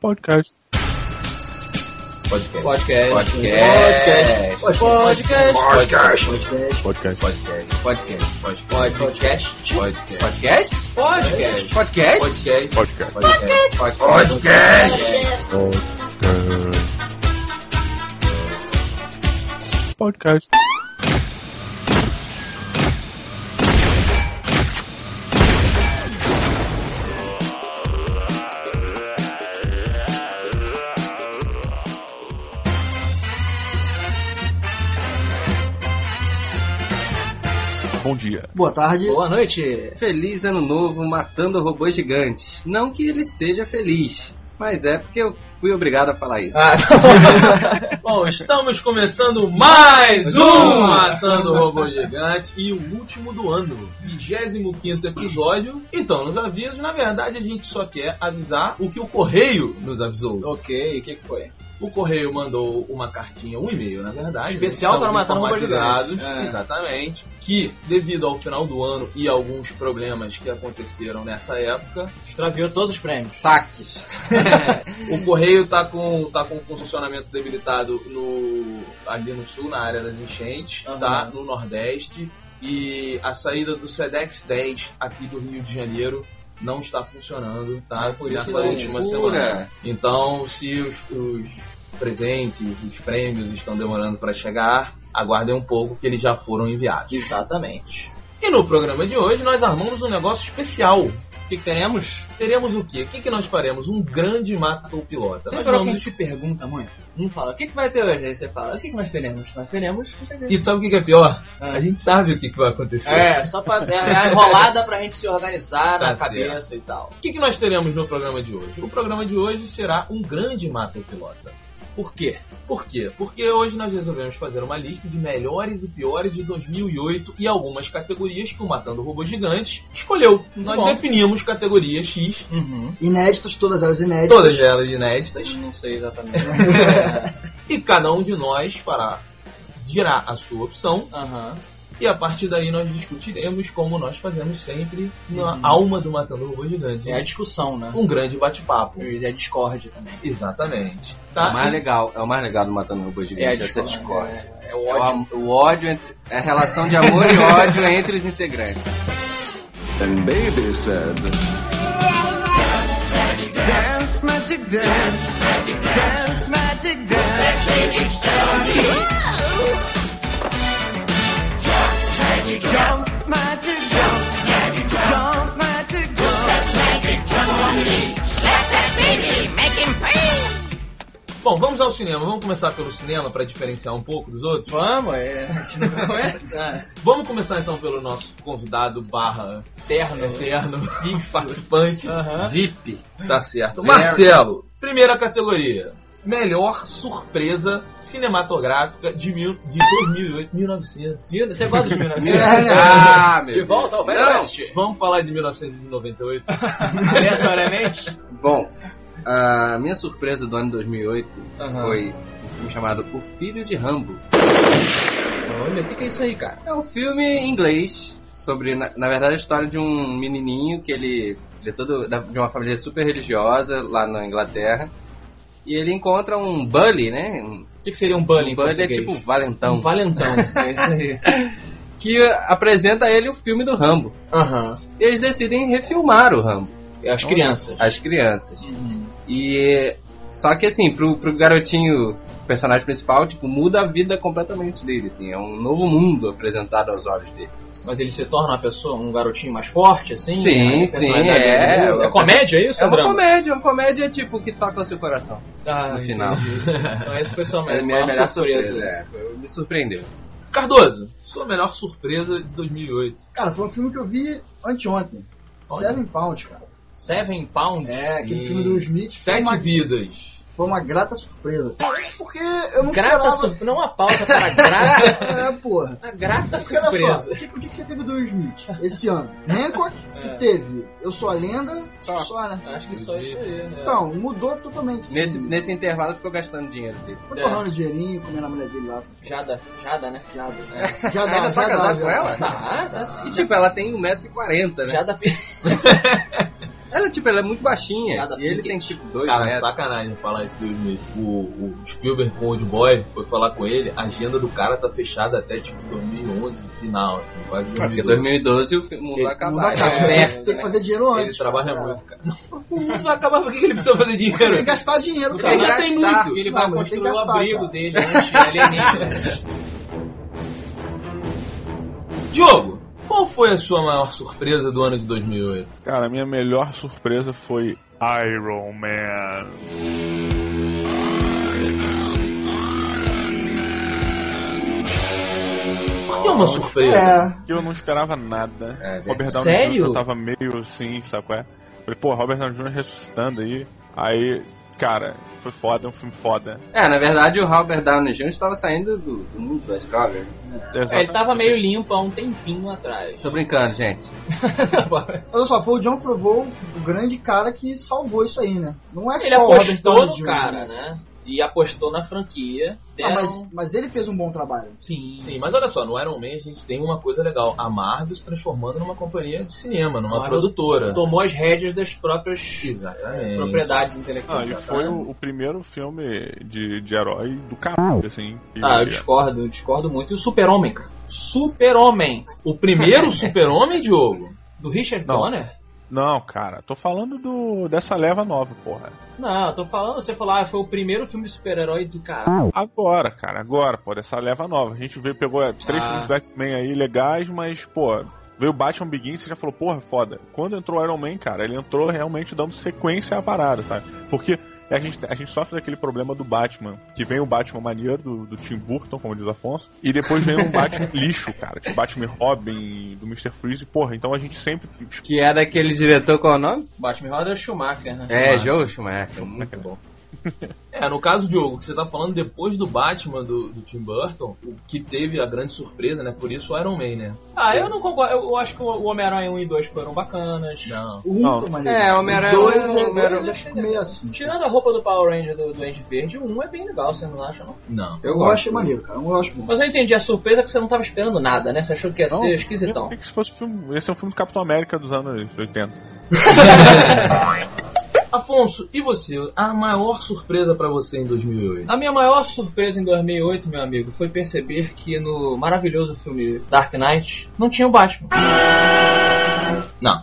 Podcast. Podcast. Podcast. Podcast. Podcast. Podcast. Podcast. Podcast. Podcast. Podcast. Podcast. Podcast. Podcast. Podcast. Podcast. Podcast. Podcast. Podcast. Bom dia. Boa tarde. Boa noite. Feliz ano novo matando robôs gigantes. Não que ele seja feliz, mas é porque eu fui obrigado a falar isso. Ah, Bom, estamos começando mais um Matando o Robô Gigante e o último do ano, 25 episódio. Então, nos avisos, na verdade, a gente só quer avisar o que o Correio nos avisou. ok, o que, que foi? O Correio mandou uma cartinha, um e-mail, na verdade. Especial né, para matar um. É. Exatamente. Que, devido ao final do ano e alguns problemas que aconteceram nessa época, Extraviou todos os prêmios. Saques. o Correio tá com, tá com funcionamento debilitado no, ali no sul, na área das enchentes, Aham. tá? No Nordeste. E a saída do SEDEX 10 aqui do Rio de Janeiro não está funcionando, tá? por isso Nessa última semana. Então, se os, os presentes, os prêmios estão demorando para chegar, aguardem um pouco que eles já foram enviados. Exatamente. E no programa de hoje nós armamos um negócio especial. O que, que teremos? Teremos o quê? O que, que nós faremos? Um grande mata ou pilota. Nós vamos gente se pergunta muito? Um fala, o que, que vai ter hoje? Aí você fala, o que, que nós teremos? Nós teremos... E sabe o que que é pior? Ah. A gente sabe o que, que vai acontecer. É, só pra é, a enrolada pra gente se organizar na Tá cabeça e tal. O que, que nós teremos no programa de hoje? O programa de hoje será um grande mata ou pilota. Por quê? Por quê? Porque hoje nós resolvemos fazer uma lista de melhores e piores de 2008 e algumas categorias que o Matando Robô Gigante escolheu. Nós bom. definimos categoria X, Uhum. Inéditas, todas elas inéditas. todas elas inéditas, Não sei exatamente. e cada um de nós fará dirá a sua opção Aham. E a partir daí nós discutiremos como nós fazemos sempre na Uhum. alma do Matando Robô Gigante. É a discussão, né? Um grande bate-papo. E a Discord também. Exatamente. É Tá? o mais legal, é o mais legal do Matando Robô Gigante, essa discórdia. É, é É o o, ódio. am- o ódio entre, é a relação de amor e ódio entre os integrantes. And baby said, Dance, magic dance. Dance, magic dance. Jump, magic jump. Jump, magic jump. Bom, vamos ao cinema. Vamos começar pelo cinema para diferenciar um pouco dos outros. Vamos, é, a gente não conhece. Vamos começar então pelo nosso convidado barra terno. eterno participante. Aham. VIP. Tá certo. Marcelo, primeira categoria. Melhor surpresa cinematográfica de, mil, de 2008, 1900. Viu? Você gosta dos 1900? Ah, meu De volta ao. Velho. Oeste. Vamos falar de 1998? Aleatoriamente. Bom, a minha surpresa do ano 2008 Aham. foi um filme chamado O Filho de Rambo. Olha, o que, que é isso aí, cara? É um filme em inglês sobre, na, na verdade, a história de um menininho que ele, ele é todo de uma família super religiosa lá na Inglaterra. E ele encontra um bully, né? Um, O que, que seria um bullying? um bully é tipo valentão. um valentão. É isso aí. Que apresenta a ele o filme do Rambo. Aham. E eles decidem refilmar o Rambo. As crianças. As crianças. Uhum. E só que assim, pro, pro garotinho, personagem principal, tipo, muda a vida completamente dele, assim, é um novo mundo apresentado aos olhos dele. Mas ele se torna uma pessoa, um garotinho mais forte, assim? Sim, A sim, é. dele muda. É comédia, é isso? É uma drama? comédia, uma comédia tipo que toca o seu coração. Ah, no final. entendi. Então esse foi sua É a melhor, minha melhor surpresa. surpresa. É, foi- me surpreendeu. Cardoso, sua melhor surpresa de 2008. Cara, foi um filme que eu vi anteontem. Seven Pounds, cara. Seven Pounds? É, aquele Sim. filme do Smith. Sete uma, vidas. Foi uma grata surpresa. Porque eu não Grata esperava... surpresa. Não uma pausa para grata. É, porra. A grata Porque olha só, surpresa. o que, que você teve do Will Smith esse ano? Hancock, É. que teve Eu Sou a Lenda, Só. só, né? Acho que só isso aí, né? Então, mudou totalmente. assim. Nesse, nesse intervalo ficou gastando dinheiro dele. Foi É. torrando dinheirinho, comendo a mulher dele lá. Jada, Jada, né? Já, É. já dá, Ainda tá casado com ela? Tá, tá sim. E tipo, ela tem 1,40m, né? Jada. Ela, tipo, ela é muito baixinha. Nada e ele tem, tipo, dois Cara, metros. sacanagem falar isso do Will Smith. O, o Spielberg com o Old Boy foi falar com ele, a agenda do cara tá fechada até tipo 2011, final, assim, quase Ah, Porque 2012. 2012 o mundo Ele- vai acabar. Dá né? cara, É, tem que fazer dinheiro antes. Ele trabalha cara. muito, cara. O mundo vai acabar, por que que ele precisa fazer Tem que dinheiro? gastar dinheiro, Ele cara. já tem muito. Ele vai construir o abrigo cara. dele anti-alienígenas. Diogo, qual foi a sua maior surpresa do ano de 2008? Cara, a minha melhor surpresa foi Iron Man. Por que é uma surpresa? É, Que eu não esperava nada. É, Robert Downey sério? Jr. eu tava meio assim, sabe qual é? Falei, pô, Robert Downey Jr. ressuscitando aí. Aí, cara, foi foda, é um filme foda. É, na verdade o Robert Downey Jr. estava saindo do, do mundo das drogas. É, ele tava meio limpo há um tempinho atrás. Tô brincando, gente. olha só, foi o John Favreau, o grande cara que salvou isso aí, né? Não é Ele só o Robert apostou Downey no Jr., cara, né? E apostou na franquia. Ah, Deram... mas, mas ele fez um bom trabalho. Sim. Sim, mas olha só, no Iron Man a gente tem uma coisa legal. A Marvel se transformando numa companhia de cinema, numa Marvel produtora. Tomou as rédeas das próprias Exatamente. propriedades Ah, intelectuais. e tá? foi o, o primeiro filme de, de herói do caralho, assim. E- Ah, eu discordo, eu discordo muito. E o Super-Homem, cara. Super-Homem. O primeiro super-homem, Diogo? Do Richard Não. Donner? Não, cara, tô falando do dessa leva nova, porra. Não, eu tô falando, você falou, ah, foi o primeiro filme super-herói do caralho. Agora, cara, agora, pô, dessa leva nova. A gente veio, pegou é, três Ah. filmes do X-Men aí legais, mas, pô, veio o Batman Begins e você já falou, porra, foda. Quando entrou o Iron Man, cara, ele entrou realmente dando sequência à parada, sabe? Porque a gente, a gente sofre daquele problema do Batman, que vem o Batman maneiro do, do Tim Burton, como diz o Afonso, e depois vem um Batman lixo, cara, tipo Batman Robin, do Mr. Freeze, porra, então a gente sempre... Que é daquele diretor, qual é o nome? Batman Roda Schumacher, né? É, Joe Schumacher. Muito bom. É, no caso, Diogo, que você tá falando depois do Batman do, do Tim Burton, o que teve a grande surpresa, né? Por isso o Iron Man, né? Ah, eu não concordo. Eu acho que o Homem-Aranha 1 e 2 foram bacanas. Não. O um Não. foi maneiro. É, Homem-Aranha O dois um, é Homem-Aranha- dois, eu fico meio assim. Tirando a roupa do Power Ranger do Duende Verde, o 1 é bem legal, você não acha, não? Não. Eu Eu gosto. achei maneiro, cara. Eu acho bom. Mas eu entendi a surpresa que você não tava esperando nada, né? Você achou que ia Não, ser Eu esquisitão. pensei que se fosse filme, esse é um filme do Capitão América dos anos 80. Afonso, e você? A maior surpresa pra você em 2008? A minha maior surpresa em 2008, meu amigo, foi perceber que no maravilhoso filme Dark Knight não tinha o Batman. Não.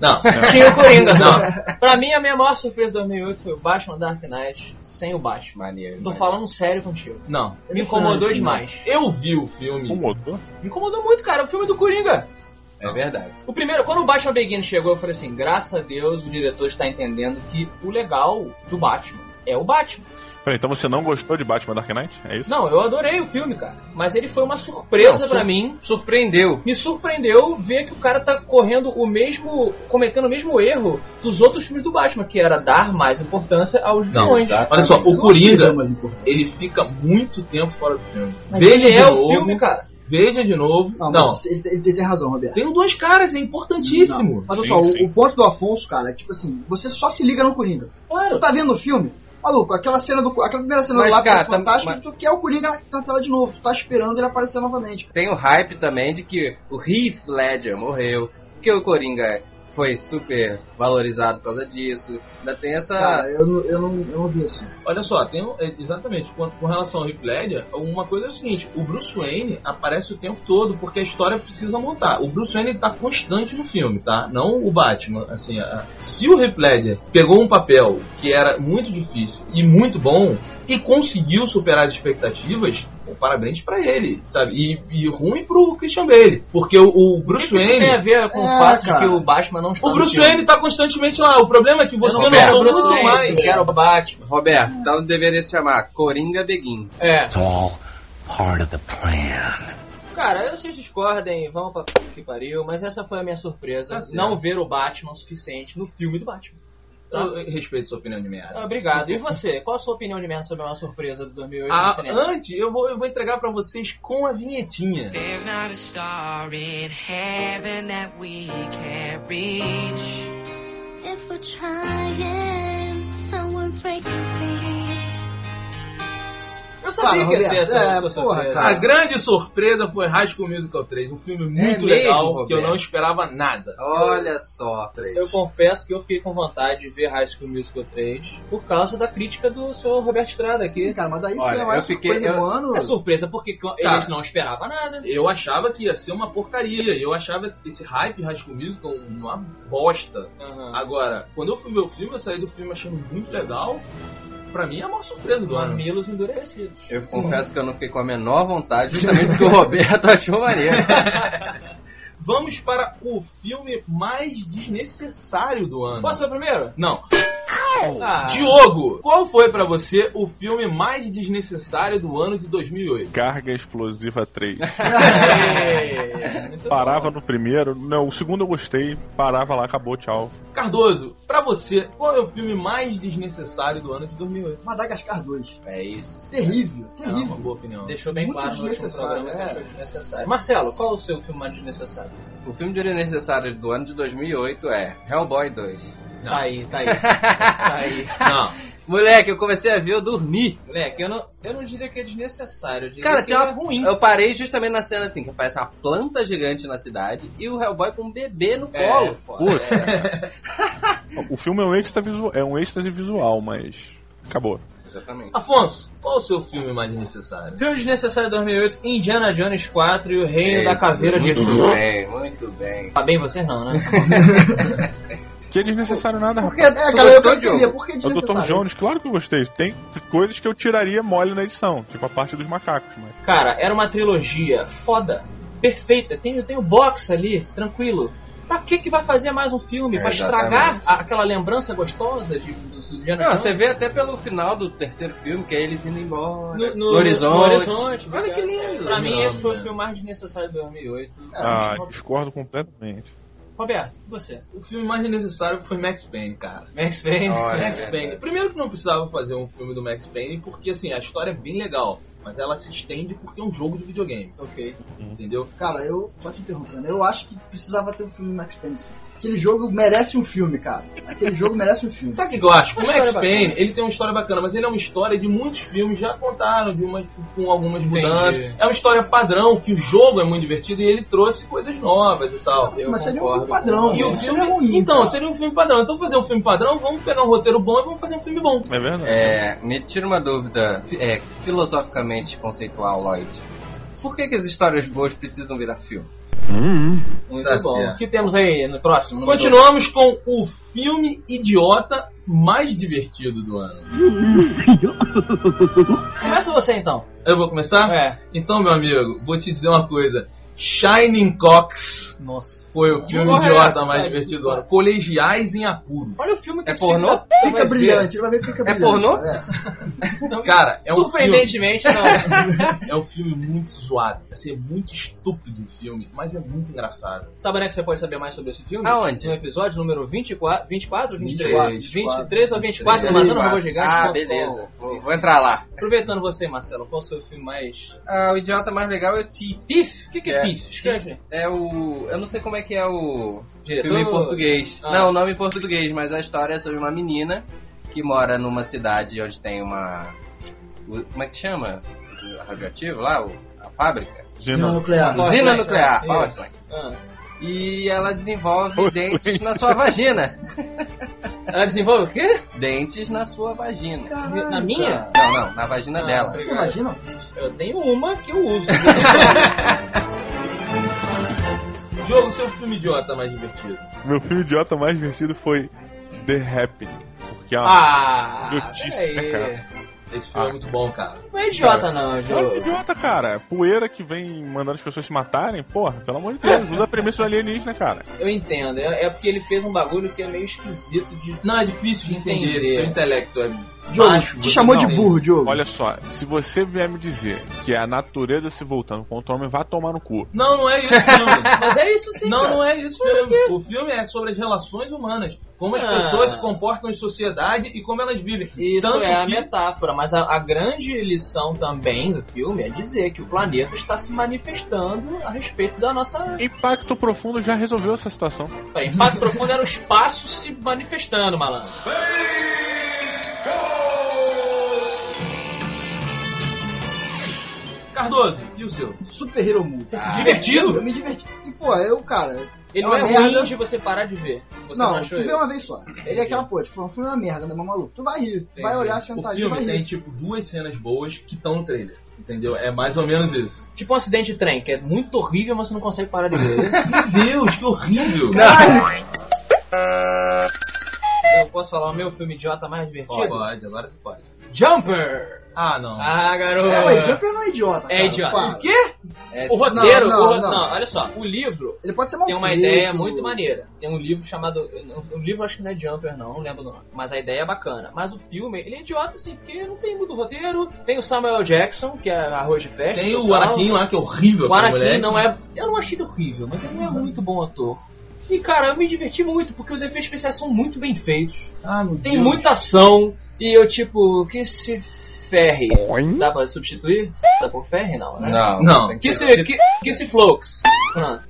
Não. Tinha o Coringa só. Pra mim, a minha maior surpresa em 2008 foi o Batman Dark Knight sem o Batman. Maneiro. Tô maneiro. falando sério contigo. Não. Me incomodou Interessante, demais. Eu vi o filme. Motor? Me incomodou muito, cara. O filme do Coringa. É verdade. O primeiro, quando o Batman Begins chegou, eu falei assim: graças a Deus o diretor está entendendo que o legal do Batman é o Batman. Peraí, então você não gostou de Batman Dark Knight? É isso? Não, eu adorei o filme, cara. Mas ele foi uma surpresa Não, pra sur- mim. Surpreendeu. Me surpreendeu ver que o cara tá correndo o mesmo. cometendo o mesmo erro dos outros filmes do Batman, que era dar mais importância aos Não, vilões. Olha só, o Coringa, ele fica muito tempo fora do filme. Mas veja ele é novo. o filme, cara. Veja de novo. Não, Não. mas ele, ele tem razão, Roberto. Tem dois caras, é importantíssimo. Não, Mas olha Sim, só, o- sim. o, ponto do Afonso, cara, é tipo assim, você só se liga no Coringa. Tu Claro. tá vendo o filme? Maluco, aquela cena do. Aquela primeira cena Mas, do lápis cara, tá- fantástico, mas- tu quer o Coringa na, na tela de novo, tu tá esperando ele aparecer novamente. Tem o hype também de que o Heath Ledger morreu, que o Coringa foi super valorizado por causa disso. Ainda tem essa. Cara, eu, não- eu, não, eu não vi assim. Olha só, tem um- é, exatamente, com, com relação ao Heath Ledger, uma coisa é o seguinte, o Bruce Wayne aparece o tempo todo porque a história precisa montar. O Bruce Wayne tá constante no filme, tá? Não o Batman, assim, a- se o Heath Ledger pegou um papel que era muito difícil e muito bom e conseguiu superar as expectativas, pô, parabéns pra ele, sabe? E, e ruim pro Christian Bale, porque o, o Bruce que que isso Wayne... tem a ver com o É, fato cara. de que o Batman não está O Bruce? Wayne tá constantemente lá. O problema é que você eu não, não Bruce mudou Wayne, mais. eu quero o Batman. Roberto, então deveria se chamar Coringa Begins. É. It's all part of the plan. Cara, vocês discordem, vão pra que pariu, mas essa foi a minha surpresa. Tá não ver o Batman o suficiente no filme do Batman. Eu, eu respeito sua opinião de merda. Ah, Obrigado. E você? Qual a sua opinião de merda sobre a maior surpresa do 2008 Ah, no cinema? antes, eu vou, eu vou entregar pra vocês com a vinhetinha. There's not a star in heaven that we can't reach. If we're trying, so we're breaking free. Eu sabia que ia ser essa, é, essa porra, surpresa. A grande surpresa foi High School Musical 3, um filme muito mesmo, legal que eu não esperava nada. Olha só, três. Eu confesso que eu fiquei com vontade de ver High School Musical 3 por causa da crítica do senhor Roberto Estrada Sim, aqui. cara, mas daí Olha, você vai eu fiquei- coisa eu- do ano. É surpresa porque eles Cara. não esperavam nada. Eu achava que ia ser uma porcaria, eu achava esse hype High School Musical uma bosta. Aham. Agora, quando eu fui ver o filme, eu saí do filme achando muito legal. Pra mim é a maior surpresa do ano. Mamilos endurecidos. Eu confesso que eu não fiquei com a menor vontade, justamente porque o Roberto achou maneiro. Vamos para o filme mais desnecessário do ano. Posso ser o primeiro? Não. Ah, Diogo, qual foi pra você o filme mais desnecessário do ano de 2008? Carga Explosiva 3. é, muito Parava bom. no primeiro, não, o segundo eu gostei, parava lá, acabou, tchau. Cardoso, pra você, qual é o filme mais desnecessário do ano de 2008? Madagascar 2. É isso. Terrível, É uma terrível. boa opinião. Deixou bem Muito claro no último desnecessário, programa que é. achou desnecessário. Marcelo, qual é o seu filme mais desnecessário? O filme de necessário do ano de 2008 é Hellboy 2. Não. Tá aí, tá aí. tá aí. Não, Moleque, eu comecei a ver, eu dormi. Moleque, eu não, eu não diria que é desnecessário, eu diria Cara, que tinha é uma... ruim. Eu parei justamente na cena assim, que aparece uma planta gigante na cidade e o Hellboy com um bebê no É, colo. foda. Putz. É. O filme é um êxtase visual, é um êxtase visual mas acabou. Exatamente. Afonso, qual o seu filme mais desnecessário? Filme desnecessário de 2008, Indiana Jones 4 e o Reino da Esse, Caveira de Muito Ouro. bem, muito bem. Tá bem você não, né? Que é desnecessário nada, Porque rapaz. É, tu cara, eu gostou, Diogo? por que É o Dr. desnecessário? Jones, claro que eu gostei. Tem coisas que eu tiraria mole na edição, tipo a parte dos macacos, mas. Cara, era uma trilogia foda, perfeita. Tem, tem o box ali, tranquilo. Pra que que vai fazer mais um filme? É, pra estragar a- aquela lembrança gostosa de, do, do Não, Jones? você vê até pelo final do terceiro filme, que é eles indo embora. no, No, horizonte. no horizonte. Olha que lindo. Pra mim, esse foi o filme mais desnecessário de 2008. Ah, discordo completamente. Roberto, e você? O filme mais desnecessário foi Max Payne, cara. Max Payne? Olha, Max é Payne. Primeiro que não precisava fazer um filme do Max Payne, porque assim, a história é bem legal. Mas ela se estende porque é um jogo de videogame, ok. entendeu? Cara, eu, só te interrompendo, eu acho que precisava ter um filme do Max Payne. sim. Aquele jogo merece um filme, cara. Aquele jogo merece um filme. Sabe o que eu acho? O Max Payne, ele tem uma história bacana, mas ele é uma história de muitos filmes já contaram, de uma, com algumas Entendi. mudanças. É uma história padrão, que o jogo é muito divertido e ele trouxe coisas novas e tal. Eu Mas seria um filme padrão. com E o filme é ruim, Então, cara. seria um filme padrão. Então, fazer um filme padrão, vamos pegar um roteiro bom e vamos fazer um filme bom. É verdade. É, me tira uma dúvida é, filosoficamente conceitual, Lloyd. Por que, que as histórias boas precisam virar filme? Muito Tá bom. certo. O que temos aí no próximo? Continuamos com o filme idiota mais divertido do ano. Começa você então. Eu vou começar? É. Então, meu amigo, vou te dizer uma coisa. Shining Cox Nossa. foi o filme idiota essa, mais divertido do ano. Colegiais em apuros. Olha o filme que É pornô? filme Fica vai brilhante, ele vai ver que fica É brilhante. pornô? cara, é. ver. Cara, é um Surpreendentemente, não. É um filme muito zoado. Assim, é muito estúpido o filme, mas é muito engraçado. Sabe onde é que você pode saber mais sobre esse filme? Aonde? No episódio número 24, 24 23? 24, 23 ou 24 do 23. Amazônia Robô Gigante. Ah, beleza. Vou, vou entrar lá. Aproveitando você, Marcelo, qual é o seu filme mais... Ah, o idiota mais legal é o. Thief? O que, que é, É, Escreve. É o. Eu não sei como é que é o Diretor? filme em português. Ah. Não, o nome em português, mas a história é sobre uma menina que mora numa cidade onde tem uma. Como é que chama? O radioativo lá? a fábrica? Usina nuclear. Usina nuclear, power plant. Ah. E ela desenvolve dentes na sua vagina. Ela desenvolve o quê? Dentes na sua vagina. Caralho, Na minha? Não, não, na vagina Ah, dela. Você imagina? Eu tenho uma que eu uso. Jogo, seu filme idiota mais divertido. meu filme idiota mais divertido foi The Happening. Porque é uma ah, idiotice, né, peraí. cara? Esse filme é Ah. muito bom, cara. Não é idiota não, Olha que Jogo. idiota, cara. Poeira que vem mandando as pessoas se matarem, porra, pelo amor de Deus, usa a premissa do alienígena, cara. Eu entendo. É, é porque ele fez um bagulho que é meio esquisito de... Não, é difícil de entender. Entender. Esse intelecto é Diogo, baixo. te você chamou não de burro, Diogo. Olha só, se você vier me dizer que é a natureza se voltando contra o homem, vai tomar no cu. Não, não é isso o filme. Mas é isso sim, Não, cara. não é isso o filme. O filme é sobre as relações humanas. Como as Ah. pessoas se comportam em sociedade e como elas vivem. Isso Tanto é a que- metáfora, mas a, a grande lição também do filme é dizer que o planeta está se manifestando a respeito da nossa. Impacto Profundo já resolveu essa situação. Impacto profundo era o espaço se manifestando, malandro. Cardoso, e o seu? Super Hero Movie. Você se Eu divertido? me diverti. E, pô, eu, cara. Ele é não é merda. ruim de você parar de ver. Você não, não, achou tu vê ele? uma vez só. Ele é aquela, pô, tipo, um filme é uma merda, meu maluco. Tu vai rir. Tu vai olhar O sentadinho e vai filme rir. tem, tipo, duas cenas boas que estão no trailer. Entendeu? É mais ou menos isso. Tipo um acidente de trem, que é muito horrível, mas você não consegue parar de ver. Meu Deus, que horrível! Eu posso falar o meu filme idiota mais divertido? Pode, agora você pode. Jumper! Ah, não. Ah, garoto! É, ué, Jumper não é idiota. É cara, idiota. para. O quê? É, O roteiro, não, o ro- não. não, olha só, o livro Ele pode ser mal tem uma feito. ideia muito maneira. Tem um livro chamado. O livro acho que não é Jumper, não, não lembro o nome. Mas a ideia é bacana. Mas o filme, ele é idiota, assim, porque não tem muito roteiro. Tem o Samuel Jackson, que é arroz de festa. Tem o total. Anakin lá, que é horrível. O Anakin moleque. não é. Eu não achei ele horrível, mas ele não é muito bom ator. E cara, eu me diverti muito, porque os efeitos especiais são muito bem feitos. Ah, meu Tem Deus. muita ação. E eu, tipo, que se ferre. Dá pra substituir? Dá por ferre? Não, né? Não, Não. tem Que se, que, que se Flux. Pronto.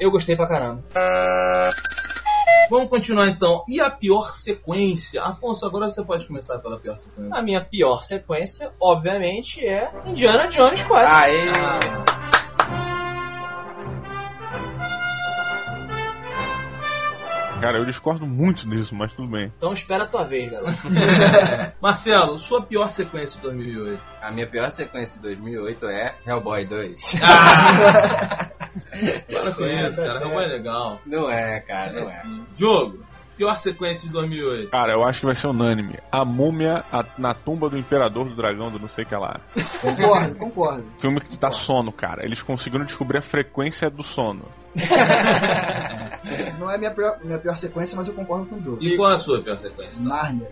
Eu gostei pra caramba. Vamos continuar então. E a pior sequência? Afonso, agora você pode começar pela pior sequência. A minha pior sequência, obviamente, é Indiana Jones 4. Aê! Cara, eu discordo muito disso, mas tudo bem. Então espera a tua vez, galera. Marcelo, sua pior sequência de 2008? A minha pior sequência de 2008 é Hellboy 2. Para com isso, cara. certo. Não é legal. Não é, cara, não é. Jogo, pior sequência de 2008. Cara, eu acho que vai ser unânime. A múmia a- na tumba do imperador do dragão do não sei o que lá. Concordo, concordo. Filme que dá sono, cara. Eles conseguiram descobrir a frequência do sono. Não é minha pior, minha pior sequência, mas eu concordo com o jogo. E qual é a sua pior sequência? Nárnia.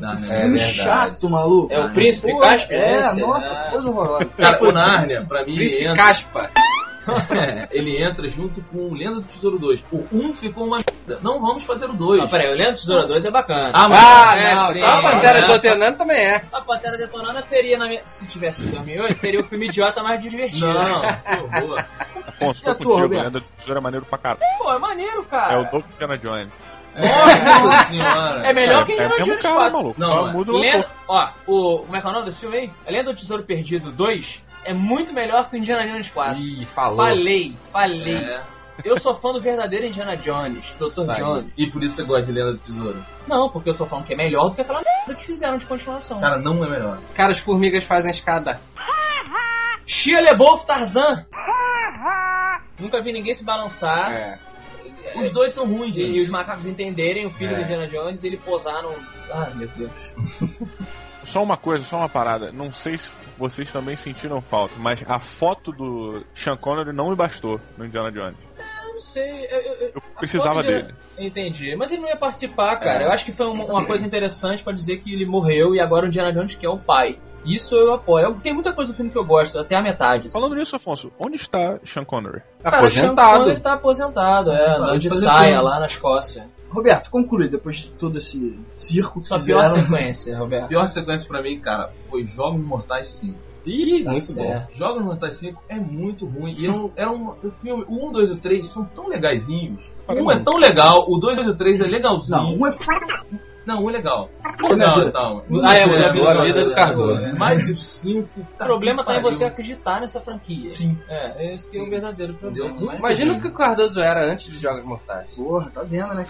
Narnia. É verdade. chato, maluco. É o Príncipe Pô, Caspian? É, nossa, que coisa horrorosa. Cara, o Narnia, pra mim, Príncipe entra, Caspa. Ele entra junto com o Lenda do Tesouro 2. O 1 ficou uma merda. Não vamos fazer o 2. Não, peraí, o Lendo Tesoura 2 é bacana. Ah, mas- Ah, É, não. sim. Então a Pantera É. Detonando também é. A Pantera Detonando seria, na minha... se tivesse em 2008, seria o filme idiota mais divertido. Não, que horror. Afonso, tô contigo. Roberto? Lenda do Tesouro é maneiro pra caralho. Pô, é maneiro, cara. É o novo Indiana Jones. Nossa senhora. É melhor que é, Indiana é Jones cara, 4. maluco. Não, Só é. muda o Lenda, ó, o, como é que é o nome desse filme aí? A Lenda do Tesouro Perdido 2 é muito melhor que o Indiana Jones 4. Ih, falou. Falei, falei. É. Eu sou fã do verdadeiro Indiana Jones, Dr. Vai. Jones. E por isso você gosta de Lenda do Tesouro. Não, porque eu tô falando que é melhor do que aquela merda que fizeram de continuação. Cara, não é melhor. Cara, as formigas fazem escada. Shia LeBeouf Tarzan. Nunca vi ninguém se balançar É. Os dois são ruins, e, e os macacos entenderem o filho É. do Indiana Jones e ele posar no... Ai, meu Deus. Só uma coisa, só uma parada. Não sei se vocês também sentiram falta, mas a foto do Sean Connery não me bastou no Indiana Jones. Eu não sei, eu, eu- eu- precisava dele- dele. Entendi. Mas ele não ia participar, cara. É. Eu acho que foi uma, uma coisa interessante pra dizer que ele morreu e agora o Indiana Jones que é o pai. Isso eu apoio. Eu- Tem muita coisa do filme que eu gosto, até a metade. assim. Falando nisso, Afonso, onde está Sean Connery? Cara, Sean Aposentado. Connery tá aposentado, é, Pode de saia lá na Escócia. Roberto, conclui depois de todo esse circo que Sua pior fizeram. sequência, A Roberto. pior sequência pra mim, cara, foi Jogos Mortais 5. Ih, muito certo. Jogos Mortais 5 é muito ruim. E é um, é um, o filme, o 1, 2 e o 3 são tão legaisinhos. O 1 é tão legal, o 2 e o 3 é legalzinho. Não, um é f... Não, um é legal. Não, não. Ah, é, mudou a vida, do- Cardoso. Mas o 5. O problema tá em você acreditar nessa franquia. Sim. É, esse que é Sim. verdadeiro problema. Mas- Imagina o que o Cardoso era antes de Jogos Mortais. Porra, tá vendo, né?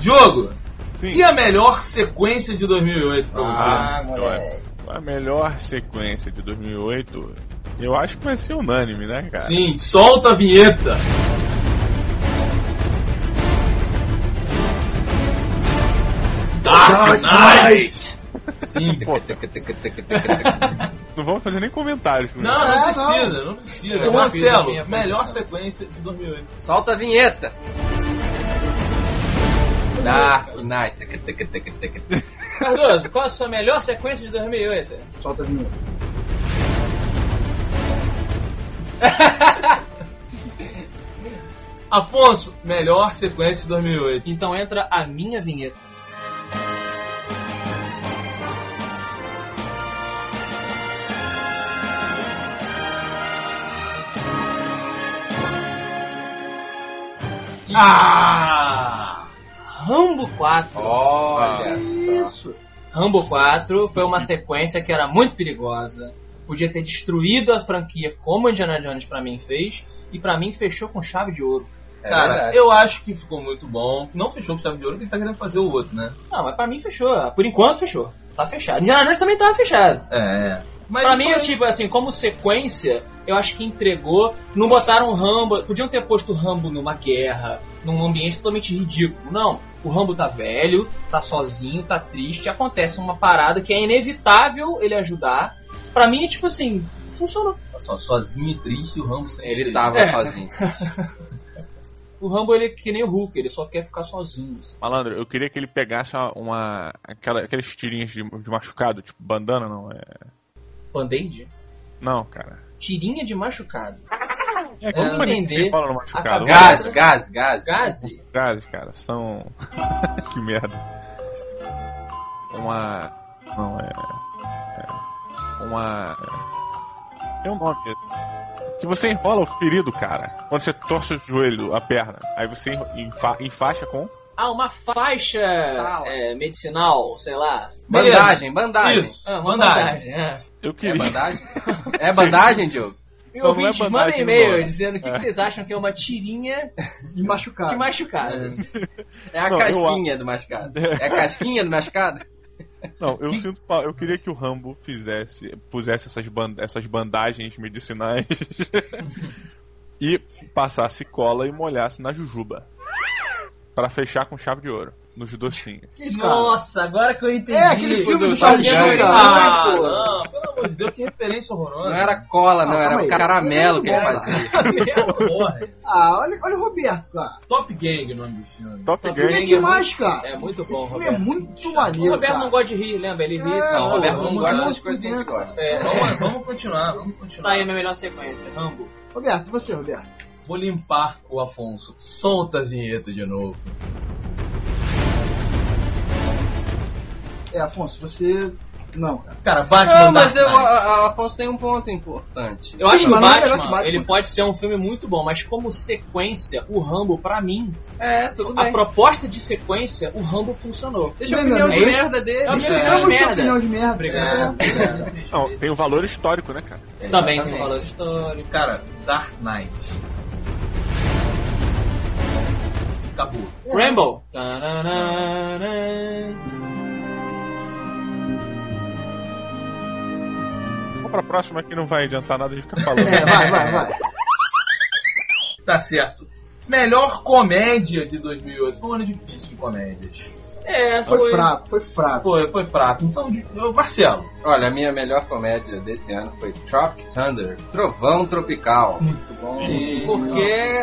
Diogo, Sim. e a melhor sequência de 2008 pra você? Ah, moleque. A melhor sequência de 2008, eu acho que vai ser unânime, né, cara? Sim, solta a vinheta. Dark Knight! Sim. Pô, não vamos fazer nem comentários. com Não, isso. não É, precisa, não precisa. Eu Marcelo, melhor sequência de 2008. Solta a vinheta. Dark Knight. Cardoso, qual a sua melhor sequência de 2008? Solta a vinheta. Afonso, melhor sequência de 2008. Então entra a minha vinheta. Ah! Rambo 4. Olha Ah. só. Isso. Rambo 4 foi uma sequência que era muito perigosa. Podia ter destruído a franquia como Indiana Jones pra mim fez. E pra mim fechou com chave de ouro. É Cara, verdade. eu acho que ficou muito bom. Não fechou com chave de ouro, porque ele tá querendo fazer o outro, né? Não, mas pra mim fechou. Por enquanto fechou. Tá fechado. Indiana Jones também tava fechado. É. Mas pra mim, depois- tipo assim, como sequência, eu acho que entregou. Não botaram Rambo. Podiam ter posto Rambo numa guerra, num ambiente totalmente ridículo. Não. O Rambo tá velho, tá sozinho, tá triste. Acontece uma parada que é inevitável ele ajudar. Pra mim, tipo assim, funcionou. Só, sozinho e triste, o Rambo sem Ele triste. tava É. sozinho. O Rambo, ele é que nem o Hulk, ele só quer ficar sozinho. assim. Malandro, eu queria que ele pegasse uma. uma- aquela, aquelas tirinhas de, de machucado, tipo bandana, não. É... Band-aid? Não, cara. Tirinha de machucado. É, como é você fala no machucado? Gás, gás, gás. Gaze? Gases, cara, são. que merda. Uma. Não, é. é uma. Tem um nome esse. Que você enrola o ferido, cara. Quando você torce o joelho, a perna. Aí você enfa enfaixa com. Ah, uma faixa é, medicinal, sei lá. Bandagem, bandagem. Isso, Ah, uma bandagem. bandagem. é. Eu É queria. bandagem? É bandagem, Diogo? E Não, não é ouvintes, bandagem, mandem e-mail dizendo o que, que vocês acham que é uma tirinha E machucado. de machucado. É a Não, eu casquinha do mascado. É a casquinha do mascado? Não, eu sinto Eu queria que o Rambo fizesse. pusesse essas, ban- essas bandagens medicinais. e passasse cola e molhasse na jujuba. Pra fechar com chave de ouro. Nos docinhos. Nossa, agora que eu entendi. É aquele filme do do Charlie cara. Ah, Pô. não, amor de Deus, que referência horrorosa. Não era cola, não, Ah, era o aí. caramelo que ele fazia. Porra, Ah, olha, olha o Roberto, cara. Top Gang o nome do filme. Top Top. Ele é Gang demais, cara. É muito bom, Esse filme Roberto. é muito O maneiro, Roberto cara. não gosta de rir, lembra? Ele ri. É, Não, o Roberto não vamos gosta das coisas que a gente gosta. É, Vamos, vamos continuar, vamos continuar. Tá aí a minha melhor sequência, Rambo. Roberto, você, Roberto. Vou limpar o Afonso. Solta a vinheta de novo. É, Afonso, você. Não, cara. Cara, Batman Não, mas Dark eu, Knight. a, a Afonso tem um ponto importante. Eu Sim, acho que o não é Batman, que Batman. ele pode ser um filme muito bom, mas como sequência, o Rambo, pra mim, É, tudo a bem. proposta de sequência, o Rambo funcionou. Deixa a opinião de merda dele. É a opinião de merda. Obrigado. É. Não, tem o valor histórico, né, cara? Também tem Exatamente. valor histórico. Cara, Dark Knight. Acabou. Rambo. Tananana. Vamos pra próxima que não vai adiantar nada de ficar falando. É, vai, vai, vai. Tá certo. Melhor comédia de 2008. Foi um ano difícil em comédias. É, Foi foi. fraco, foi fraco. Foi, foi fraco. Então, Marcelo. Olha, a minha melhor comédia desse ano foi Tropic Thunder, Trovão Tropical. Muito bom. Porque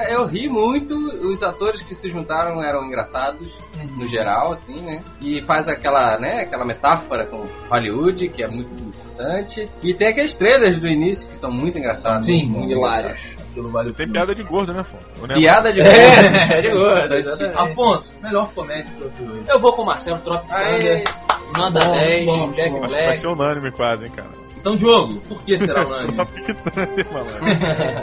eu ri muito, os atores que se juntaram eram engraçados, no geral, assim, né? E faz aquela, né, aquela metáfora com Hollywood, que é muito importante. E tem aqueles trailers do início que são muito engraçados. Sim, muito hilários. Aquilo vale Tem piada de gordo, né, Fon? O Neymar- Piada de É, de gordo. Afonso, melhor comédia 2008. Eu vou com o Marcelo Tropic Aê. Thunder. Nada Bom, 10, bom, Jack bom. Acho que vai Black. ser unânime quase, hein, cara. Então, Diogo, por que será unânime? Malandro.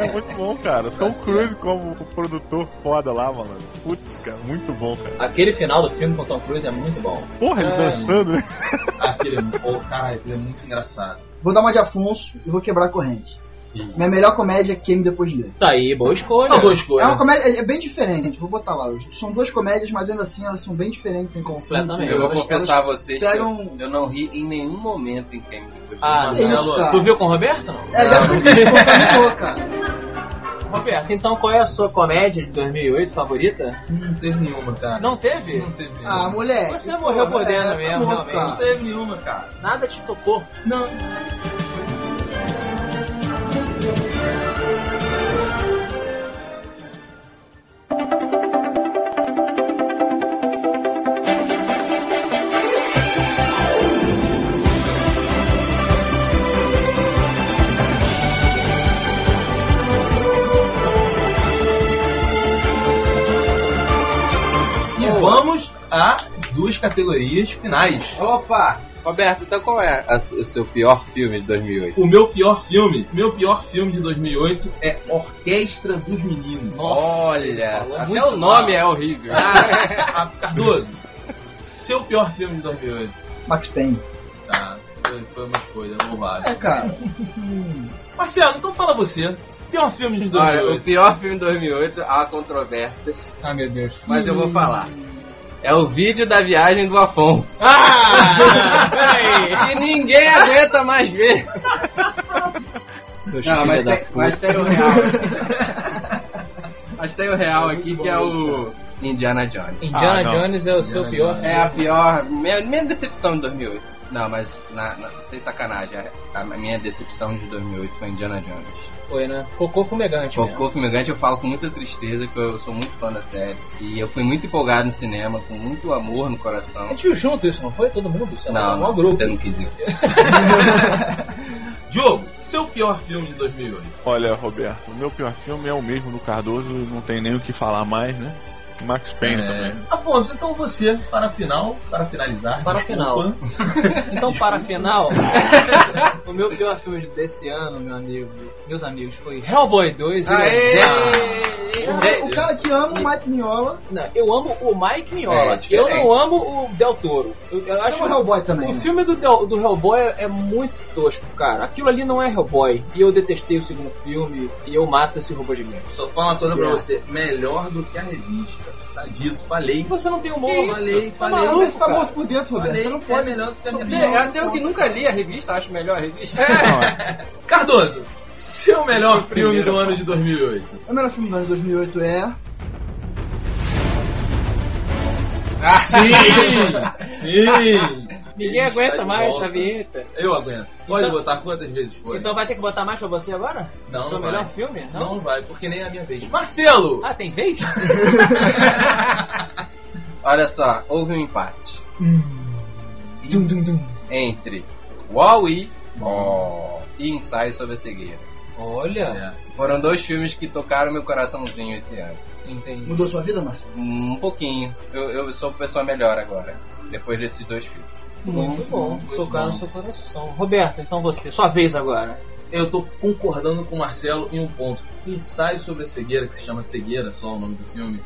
É muito bom, cara. Tom Cruise como o produtor foda lá, malandro. Putz, cara, muito bom, cara. Aquele final do filme com o Tom Cruise é muito bom. Porra, ele É, dançando, né? Aquele, oh, cara, ele é muito engraçado. Vou dar uma de Afonso e vou quebrar a corrente. Minha melhor comédia é Queime Depois de Ler. Tá aí, boa escolha. Uma boa É escolha. uma comédia, é- é bem diferente, vou botar lá. São duas comédias, mas ainda assim elas são bem diferentes em conjunto. Completamente. Eu vou confessar a vocês que eu, eu não ri em nenhum momento em Game Depois de Ah, Ver. É isso, cara. Tu viu com o Roberto não? É, deve ter contaminou, cara. Roberto, então qual é a sua comédia de 2008 favorita? Não teve nenhuma, cara. Não teve? Não teve nenhuma. Ah, moleque. Você morreu por dentro é, mesmo, tá morto, realmente. Não teve nenhuma, cara. Nada te tocou. Não. A duas categorias finais. Opa! Roberto, então qual é a- o seu pior filme de 2008? O meu pior filme, meu pior filme de 2008 é Orquestra dos Meninos. Olha, falou até o nome mal. é horrível. Ah, Cardoso, seu pior filme de 2008. Max Payne. Tá, foi, foi uma escolha louvável. É, cara. Marcelo, então fala você. Pior filme de Olha, o 2008. pior filme de 2008, há controvérsias, Ah, meu Deus. mas eu vou falar. É o vídeo da viagem do Afonso. Ah! Que ninguém aguenta mais ver. Seus Não, mas tem, mas tem o real. mas tem o real aqui que é o Indiana Jones. Indiana Ah. Jones é o seu pior. É a pior, minha, minha decepção de 2008. Não, mas na- na- sem sacanagem, a, a minha decepção de 2008 foi Indiana Jones. Foi, né? Cocô fumegante. mesmo. Cocô Fumegante eu falo com muita tristeza, que eu sou muito fã da série. E eu fui muito empolgado no cinema, com muito amor no A coração. gente viu junto isso, não foi? Todo mundo? Sei Não, não, grupo. você não quis ir. Diogo, seu pior filme de 2008. Olha, Roberto, o meu pior filme é o mesmo do Cardoso, não tem nem o que falar mais, né? Max Payne É. também. Afonso, então você, para a final, para finalizar. Para a desculpa. Então, para a final, o meu pior filme desse ano, meu amigo, meus amigos, foi Hellboy 2 e o Aê! O cara que ama o Mike Mignola Não, eu amo o Mike É, Mignola. eu não amo o Del Toro. Eu, eu acho o Hellboy também. o né? filme do, Del- do Hellboy é muito tosco, cara. Aquilo ali não é Hellboy. E eu detestei o segundo filme e eu mato esse robô gigante. Só fala uma coisa pra Certo. você. Melhor do que a revista. Tá dito, falei. Você não tem humor, Que isso? falei, Tá falei. maluco, Você tá morto por dentro, Roberto. Falei Você não que pode. é melhor. Até, até eu que nunca li a revista, acho melhor a revista. Não, é. Cardoso, seu melhor filme do ano de 2008. O melhor filme do ano de 2008 é. Sim! Sim! Ninguém Ele aguenta mais essa vinheta. Eu aguento. Pode Então- botar quantas vezes for. Então vai ter que botar mais pra você agora? Não, Seu não melhor vai. filme? Não vai, porque nem é a minha vez. Marcelo! Ah, tem vez? Olha só, houve um empate dum, dum, dum. entre Wall-E e Ensaio sobre a Cegueira. Olha, É. Foram dois filmes que tocaram meu coraçãozinho esse ano. entendi. Mudou sua vida, Marcelo? Um pouquinho. Eu, eu sou pessoa melhor agora, depois desses dois filmes. Muito bom, muito tocar bom. no seu coração. Roberto, então você, sua vez agora. Eu tô concordando com o Marcelo em um ponto. Ensaio sobre a cegueira, que se chama Cegueira, só o nome do filme.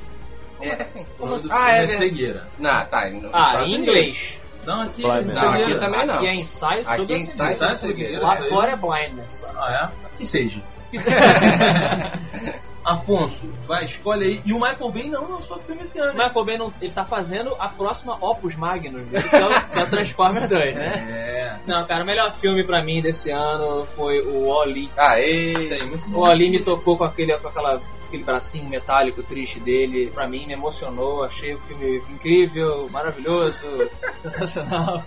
Como assim? O nome do Ah, filme é é. Cegueira. Não, tá. no- Ah, em inglês. Não, aqui Blindness. é Não, aqui cegueira. também não. Aqui é ensaio Aqui sobre é a ensaio cegueira. sobre cegueira. Lá fora é blindness. Ah, é? Que seja. Afonso, vai, escolhe aí. E o Michael Bay não lançou filme esse ano. O Michael Bay não, ele tá fazendo a próxima Opus Magnus, dele, que é o, que é o Transformers 2, né? É. Não, cara, o melhor filme pra mim desse ano foi o Oli. Aê! Isso aí, muito bom. O Oli me tocou com aquele, com aquela, aquele bracinho metálico triste dele. Pra mim, me emocionou. Achei o filme incrível, maravilhoso, sensacional.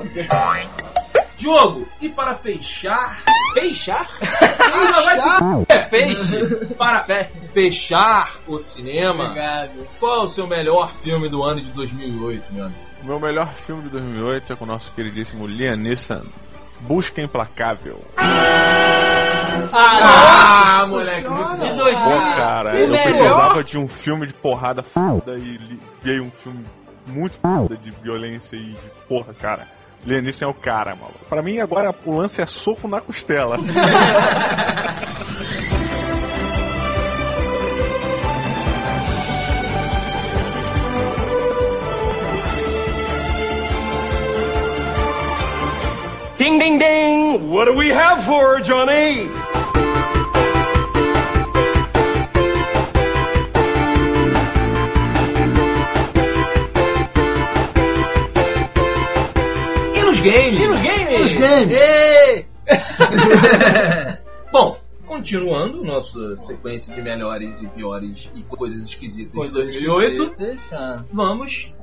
Diogo, e para fechar. Fechar? Ah, vai se é, feche! Para Fe- fechar o cinema, Obrigado. qual é o seu melhor filme do ano de 2008, meu amigo? O meu melhor filme de 2008 é com o nosso queridíssimo Liam Neeson. Busca Implacável. Ah, moleque, muito De dois Pô, cara, o eu melhor- precisava de um filme de porrada foda e li- veio um filme muito foda de violência e de porra, cara. Liam Neeson é o cara, maluco. Pra mim, agora o lance é soco na costela. Ding, ding! What do we have for her, Johnny? E nos games? E nos games? Os games. Ei! Bom, continuando nossa sequência de melhores e piores e coisas esquisitas de 2008, esquisitas, vamos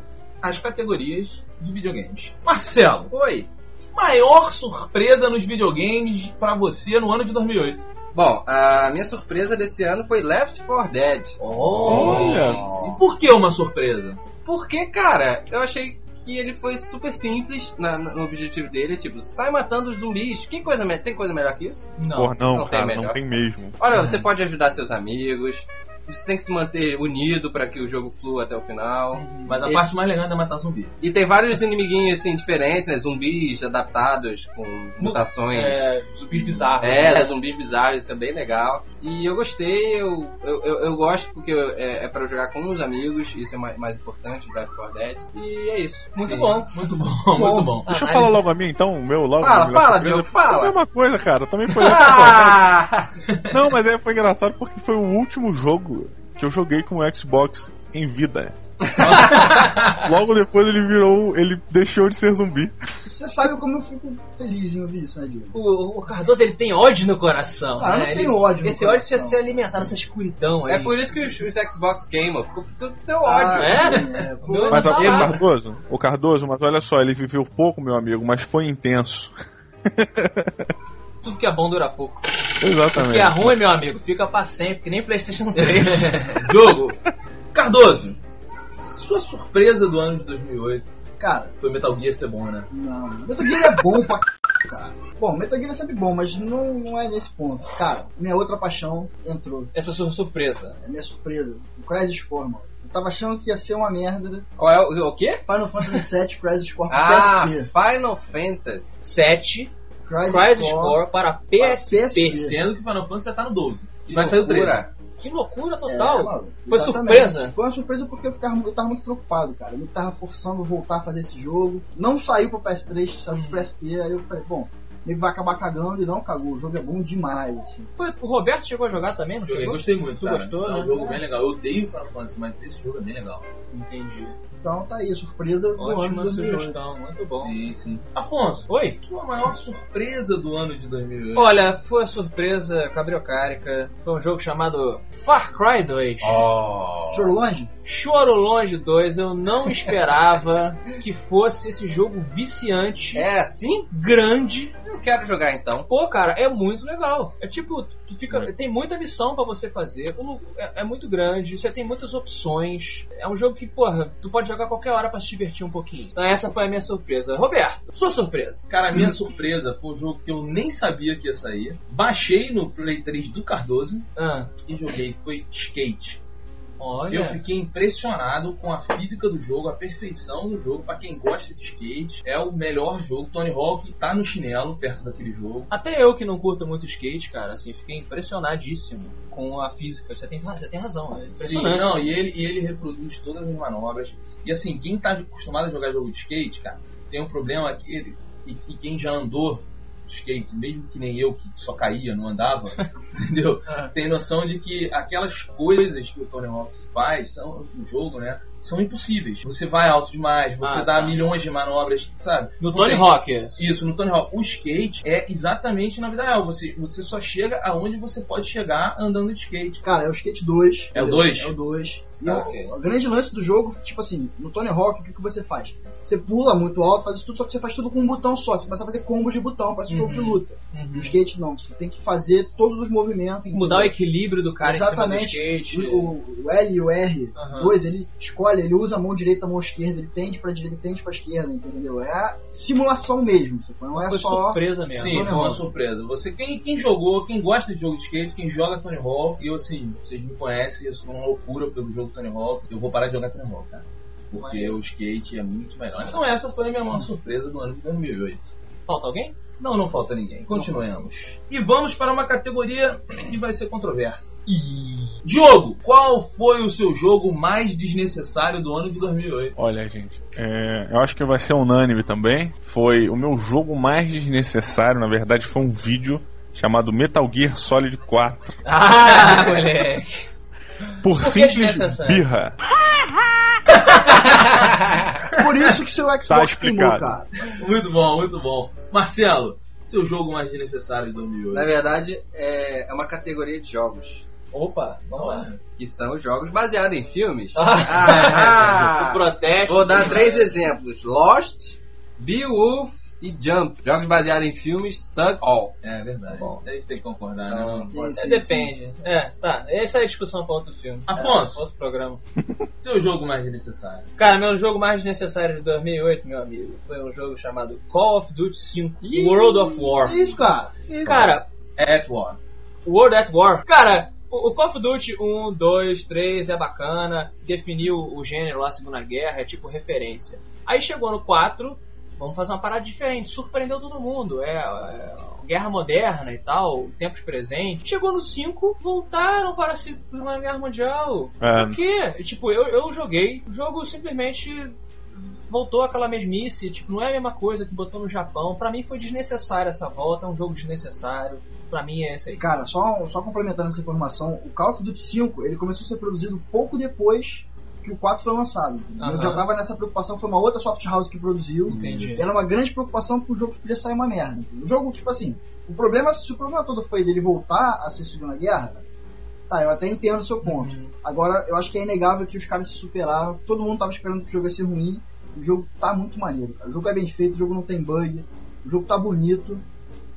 às categorias de videogames. Marcelo, Oi! Maior surpresa nos videogames pra você no ano de 2008? Bom, a minha surpresa desse ano foi Left 4 Dead. Olha. E por que uma surpresa? Porque, cara, eu achei que ele foi super simples na- no objetivo dele, tipo, sai matando os zumbis. Que coisa, tem coisa melhor que isso? Não. Porra, não, não tem cara, melhor. não tem mesmo. Olha, você pode ajudar seus amigos, você tem que se manter unido pra que o jogo flua até o final. Mas a E- parte mais legal é matar zumbi. E tem vários inimiguinhos assim diferentes, né? Zumbis adaptados com mutações. É, zumbis bizarros. É, né? zumbis bizarros, isso é bem legal. E eu gostei, eu, eu, eu, eu gosto porque é, é pra eu jogar com os amigos, isso é mais, mais importante Left 4 Dead. E é isso. Muito E- bom. Muito bom, muito bom. Deixa eu Análise. falar logo a minha, então, o meu logo. Fala, fala. Diogo, fala. É a mesma coisa, cara. Também foi. Ah! Não, mas aí foi engraçado porque foi o último jogo que eu joguei com o Xbox em vida. Logo depois ele virou. Ele deixou de ser zumbi. Você sabe como eu fico feliz em ouvir isso, né, Diego? O, o Cardoso ele tem ódio no coração. Ah, eu né? não Ele- tenho ódio no Esse ódio precisa ser alimentado, essa escuridão aí. É por isso que os, os Xbox queimam, tudo deu Ah, ódio. é? sim, é, pô, Meu- Mas o. Cardoso, o Cardoso, mas olha só, ele viveu pouco, meu amigo, mas foi intenso. Tudo que é bom dura pouco. O que Exatamente. é ruim, meu amigo, fica pra sempre, que nem Playstation 3. Jogo. Cardoso, sua surpresa do ano de 2008 Cara, foi Metal Gear ser bom, né? não. Metal Gear é bom pra c... cara. Bom, Metal Gear é sempre bom, mas não, não é nesse ponto. Cara, minha outra paixão entrou. Essa é a sua surpresa. É minha surpresa. O Crisis Core, mano. Eu tava achando que ia ser uma merda. Qual é o, o quê? Final Fantasy VII Crisis Core pra Ah, PSP. Final Fantasy. 7, Crisis, Crisis Core Core para PSP. PSP. Sendo que Final Fantasy já tá no 12. Que Vai sair o 13. Que loucura É, total. mano, Foi surpresa? Foi uma surpresa porque eu, ficava, eu tava muito preocupado, cara. Eu tava forçando voltar a fazer esse jogo. Não saiu pro PS3, saiu pro PSP. Aí eu falei, bom, ele vai acabar cagando e não cagou. O jogo é bom demais, assim. Foi, o Roberto chegou a jogar também, não chegou? gostei muito. Tu cara. gostou, é né? um jogo bem legal. Eu odeio Final Fantasy, mas esse jogo é bem legal. Entendi. Então tá aí, surpresa do ano Ótima de 2008. sugestão, muito bom. Sim, sim. Afonso, Oi? sua maior surpresa do ano de 2008? Olha, foi a surpresa cabriocárica. Foi um jogo chamado Far Cry 2. Oh. Choro longe? Choro Longe 2, eu não esperava que fosse esse jogo viciante, É assim? grande. Eu quero jogar então. Pô, cara, é muito legal. É tipo, tu fica, tem muita missão pra você fazer. É, é muito grande, você tem muitas opções. É um jogo que, porra, tu pode jogar qualquer hora pra se divertir um pouquinho. Então essa foi a minha surpresa. Roberto, sua surpresa. Cara, a minha surpresa foi um jogo que eu nem sabia que ia sair. Baixei no Play 3 do Cardoso Ah, e joguei. Foi Skate. Olha. Eu fiquei impressionado com a física do jogo, a perfeição do jogo. Pra quem gosta de skate, é o melhor jogo. Tony Hawk tá no chinelo perto daquele jogo. Até eu que não curto muito skate, cara, assim, fiquei impressionadíssimo com a física. Você tem, você tem razão, é Sim, impressionante. não, e ele, e ele reproduz todas as manobras. E assim, quem tá acostumado a jogar jogo de skate, cara, tem um problema que ele, e, e quem já andou skate, mesmo que nem eu, que só caía, não andava, entendeu? Ah. Tem noção de que aquelas coisas que o Tony Hawk faz são, no jogo, né? São impossíveis. Você vai alto demais, você Ah, dá tá. milhões de manobras, sabe? No Tony Hawk. Isso, no Tony Hawk. O skate é exatamente na vida real. Você, você só chega aonde você pode chegar andando de skate. Cara, é o Skate 2. É o entendeu? 2? É o 2. E Ah, o- ok. o grande lance do jogo, tipo assim, no Tony Hawk, o que, que você faz? Você pula muito alto, faz tudo, só que você faz tudo com um botão só. Você começa a fazer combos de botão, parece um jogo de luta. No skate não, você tem que fazer todos os movimentos. Tem que mudar o equilíbrio do cara Exatamente. em cima do skate. O, o L e o R, Aham. dois, ele escolhe, ele usa a mão direita, a mão esquerda, ele tende pra direita, ele tende pra esquerda, entendeu? É a simulação mesmo, não é Foi só... surpresa mesmo. Sim, foi uma surpresa. Você, quem, quem jogou, quem gosta de jogo de skate, quem joga Tony Hawk, eu assim, vocês me conhecem, eu sou uma loucura pelo jogo Tony Hawk, eu vou parar de jogar Tony Hawk, cara. Porque o skate é muito melhor. Então essa foi a minha maior surpresa do ano de 2008. Falta alguém? Não, não falta ninguém. Continuemos. E vamos para uma categoria que vai ser controversa. Diogo, qual foi o seu jogo mais desnecessário do ano de 2008? Olha, gente, é, eu acho que vai ser unânime também. Foi o meu jogo mais desnecessário, na verdade, foi um vídeo chamado Metal Gear Solid 4. Ah, moleque. Por que simples birra. Por isso que seu Xbox Tá queimou, explicado. cara. Muito bom, muito bom. Marcelo, seu jogo mais desnecessário de 2008? Na verdade, é, é uma categoria de jogos. Opa, vamos lá. Olha, Que são os jogos baseados em filmes. Ah, Ah, o protesto. Vou dar três exemplos: Lost, Beowulf e Jump. Jogos baseados em filmes, suck all. É verdade. Bom. A gente tem que concordar, né? Então, Não pode sim, É, ser. depende. É, tá. Essa é a discussão pra outro filme. Afonso. É, outro programa. Seu jogo mais desnecessário. Cara, meu jogo mais necessário de 2008, meu amigo, foi um jogo chamado Call of Duty 5 World of War. Isso, cara? Cara, At War. World at War. Cara, O, o Call of Duty 1, 2, 3 é bacana, definiu o gênero lá, Segunda Guerra, é tipo referência. Aí chegou no 4, vamos fazer uma parada diferente, surpreendeu todo mundo, é, é guerra moderna e tal, tempos presentes. Chegou no 5, voltaram para a Segunda Guerra Mundial. É. Por quê? Tipo, eu, eu joguei, o jogo simplesmente voltou aquela mesmice, tipo, não é a mesma coisa que botou no Japão. Pra mim foi desnecessária essa volta, é um jogo desnecessário. Pra mim é esse aí. Cara, só, só complementando essa informação, o Call of Duty 5 ele começou a ser produzido pouco depois que o 4 foi lançado. Aham. Eu já tava nessa preocupação, foi uma outra soft house que produziu. Entendi. Era uma grande preocupação porque o jogo podia sair uma merda. O jogo, tipo assim, o problema, se o problema todo foi dele voltar a ser Segunda Guerra, tá, eu até entendo o seu ponto. Uhum. Agora, eu acho que é inegável que os caras se superaram. Todo mundo tava esperando que o jogo ia ser ruim. O jogo tá muito maneiro, cara. O jogo é bem feito, o jogo não tem bug, o jogo tá bonito.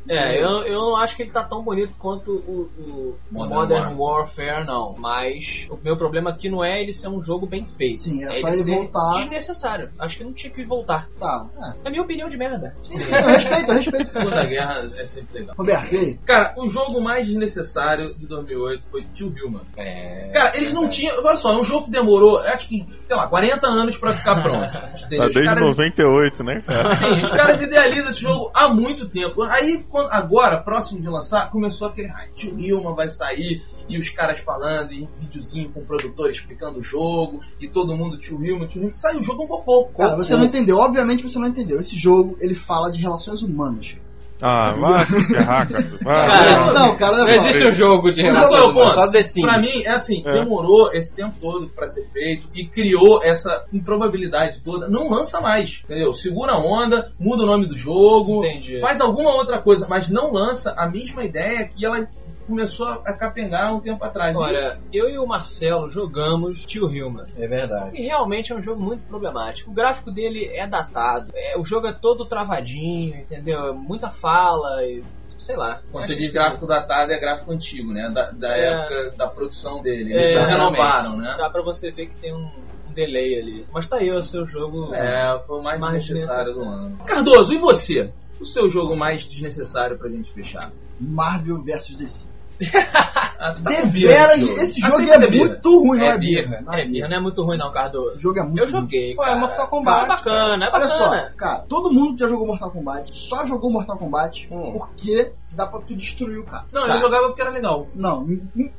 É, eu, eu não acho que ele tá tão bonito quanto o, o Modern Modern, Warfare, não. Mas o meu problema aqui não é ele ser um jogo bem feito. Sim, é é só ele ele ser voltar. desnecessário. Acho que não tinha que voltar. Tá, é. É a minha opinião de merda. Eu respeito, eu respeito. Segunda Guerra é sempre legal. Roberto, e aí? Cara, o jogo mais desnecessário de 2008 foi Tio Bill, mano. É. Cara, eles não tinham. Olha só, é um jogo que demorou, acho que, sei lá, 40 anos pra ficar pronto. Tá desde caras- 98, né, cara? Sim, os caras idealizam esse jogo há muito tempo. Aí, agora, próximo de lançar, começou aquele. Ai, Tio Hilma vai sair. E os caras falando em videozinho com o produtor explicando o jogo. E todo mundo, Tio Hilma, Tio Hilma. Saiu o jogo um pouco. Cara, você não entendeu. Obviamente você não entendeu. Esse jogo, ele fala de relações humanas. Ah, vai se ferrar, cara. Vai. Cara, não, cara, Não só. existe um jogo de Mas relação ponto? só The Sims. Pra mim, é assim, É. demorou esse tempo todo pra ser feito e criou essa improbabilidade toda. Não lança mais, entendeu? Segura a onda, muda o nome do jogo, Entendi. faz alguma outra coisa, mas não lança a mesma ideia que ela começou a capengar um tempo atrás. Olha, eu e o Marcelo jogamos Tio Human. É verdade. E realmente é um jogo muito problemático. O gráfico dele é datado. É, o jogo é todo travadinho, entendeu? É Muita fala e. Sei lá. Quando você diz que- gráfico datado, é gráfico antigo, né? Da, da É. época da produção dele. É, Eles não exatamente. renovaram, né? Dá pra você ver que tem um, delay ali. Mas tá aí o seu jogo. É, foi o mais, Mais desnecessário do ano. Cardoso, e você? O seu jogo mais desnecessário pra gente fechar? Marvel vs DC. Ah, tá esse Ah, jogo sempre é é muito ruim, não É é birra. birra. Não É birra, não é muito ruim não, Cardoso. O jogo é muito Eu joguei, Pô, é cara. Mortal Kombat, É bacana, é Olha bacana. só, cara, todo mundo que já jogou Mortal Kombat só jogou Mortal Kombat Hum. porque dá pra tu destruir o cara. Não, Tá. ele jogava porque era legal. Não,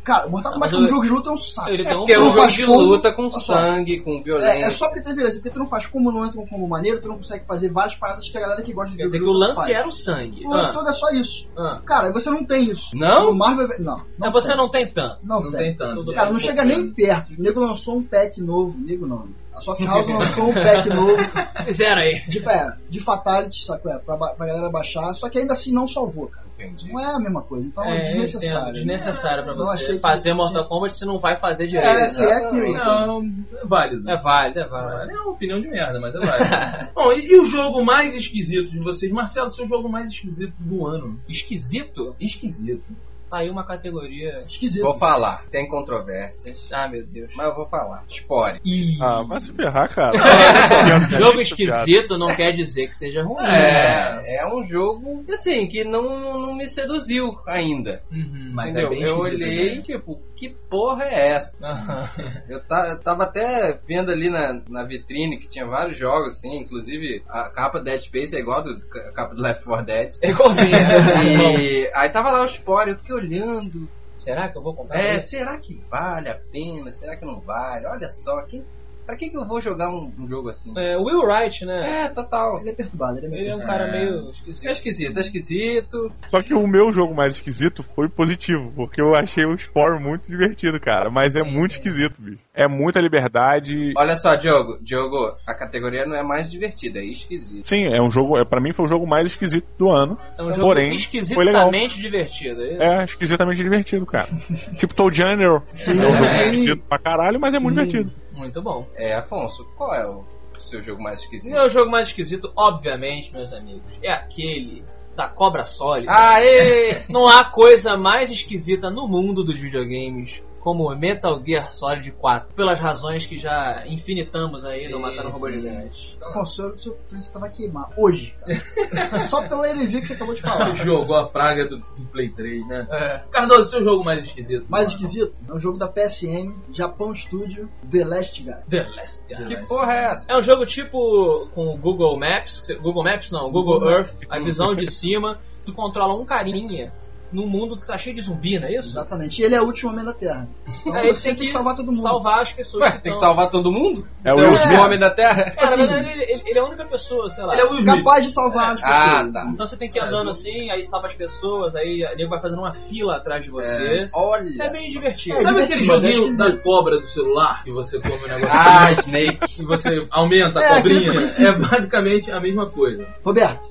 cara, Mortal Kombat como eu- jogo de luta é um saco. Ele É um porque é um Não jogo de como- luta com só. sangue, com violência. É, é só porque tem violência, porque tu não faz como não entra um combo maneiro, tu não consegue fazer várias paradas que a galera que gosta de Quer dizer que o lance faz. era o sangue. O lance Ah, todo é só isso. ah. Cara, você não tem isso. Não? No Marvel. Não. Mas você não tem tanto. Não, Não tem. tem tanto. Tudo Cara, não chega nem perto. O nego lançou um pack novo. Nego não. A Soft House lançou um pack novo Fizeram aí. de, é, de Fatality, saco? É, pra, pra galera baixar. Só que ainda assim não salvou, cara. Entendi. Não é a mesma coisa. Então é, É, desnecessário. desnecessário pra você que- fazer Mortal Kombat se não vai fazer direito. É, se é que. Não, é válido. É válido, é válido. É uma opinião de merda, mas é válido. Bom, e, e o jogo mais esquisito de vocês? Marcelo, seu jogo mais esquisito do ano? Esquisito? Esquisito. Tá aí uma categoria. Esquisito. Vou falar. Tem controvérsias. Ah, meu Deus. Mas eu vou falar. Spore. Ah, vai se ferrar, cara. Jogo esquisito não quer dizer que seja ruim. É, é um jogo, assim, que não, não me seduziu ainda. Uhum. Mas entendeu? é bem eu olhei, né? tipo, que porra é essa? Eu, eu tava até vendo ali na, na vitrine que tinha vários jogos, assim, inclusive a capa Dead Space é igual do- a capa do Left 4 Dead. É igualzinho, né? E aí tava lá o Spore, eu fiquei olhando. Será que eu vou comprar? É, esse? será que vale a pena? Será que não vale? Olha só, que, pra que, que eu vou jogar um, um jogo assim? É, o Will Wright, né? É, total. Ele é perturbado, ele é meio Ele é um cara É. meio É esquisito. esquisito, é esquisito. Só que o meu jogo mais esquisito foi positivo, porque eu achei o Spore muito divertido, cara. Mas é muito esquisito, bicho. É muita liberdade. Olha só, Diogo, Diogo, a categoria não é mais divertida, é esquisito. Sim, é um jogo. É, pra mim foi o jogo mais esquisito do ano. É um jogo Porém, esquisitamente divertido. É isso? É esquisitamente divertido, cara. tipo Toe General. É um jogo esquisito pra caralho, mas é muito Sim. divertido. Muito bom. É, Afonso, qual é o seu jogo mais esquisito? Meu jogo mais esquisito, obviamente, meus amigos, é aquele da cobra sólida. Aê! Não há coisa mais esquisita no mundo dos videogames como Metal Gear Solid 4. Pelas razões que já infinitamos aí no Sim, Matando Robô sim. Gigante. Afonso, o seu príncipe vai queimar. Hoje, cara. Só pela heresia que você acabou de falar. Jogou a praga do, do Play 3, né? É. Cardoso, seu jogo mais esquisito? Mais mano? esquisito é um jogo da PSN, Japão Studio, The Last Guy. The Last Guy. Que porra é essa? É um jogo tipo com o Google Maps, Google Maps não, Google Earth, a visão de cima, tu controla um carinha num mundo que tá cheio de zumbi, não é isso? Exatamente. Ele é o último homem da Terra. Então É, ele você tem que salvar todo mundo. Salvar as pessoas Ué, que tem que salvar todo mundo? É o Você Will o Smith. homem da Terra? É, na Assim. verdade, ele, ele- ele é a única pessoa, sei lá. Ele é o Will. Capaz de salvar as pessoas. Ah, tá. Então você tem que ir andando assim, aí salva as pessoas, aí o nego vai fazendo uma fila atrás de você. Olha. É, bem divertido. É, Sabe aquele é joguinho da cobra do celular? Que você come o negócio Ah, Snake. e você aumenta a É, cobrinha? É basicamente a mesma coisa. Roberto.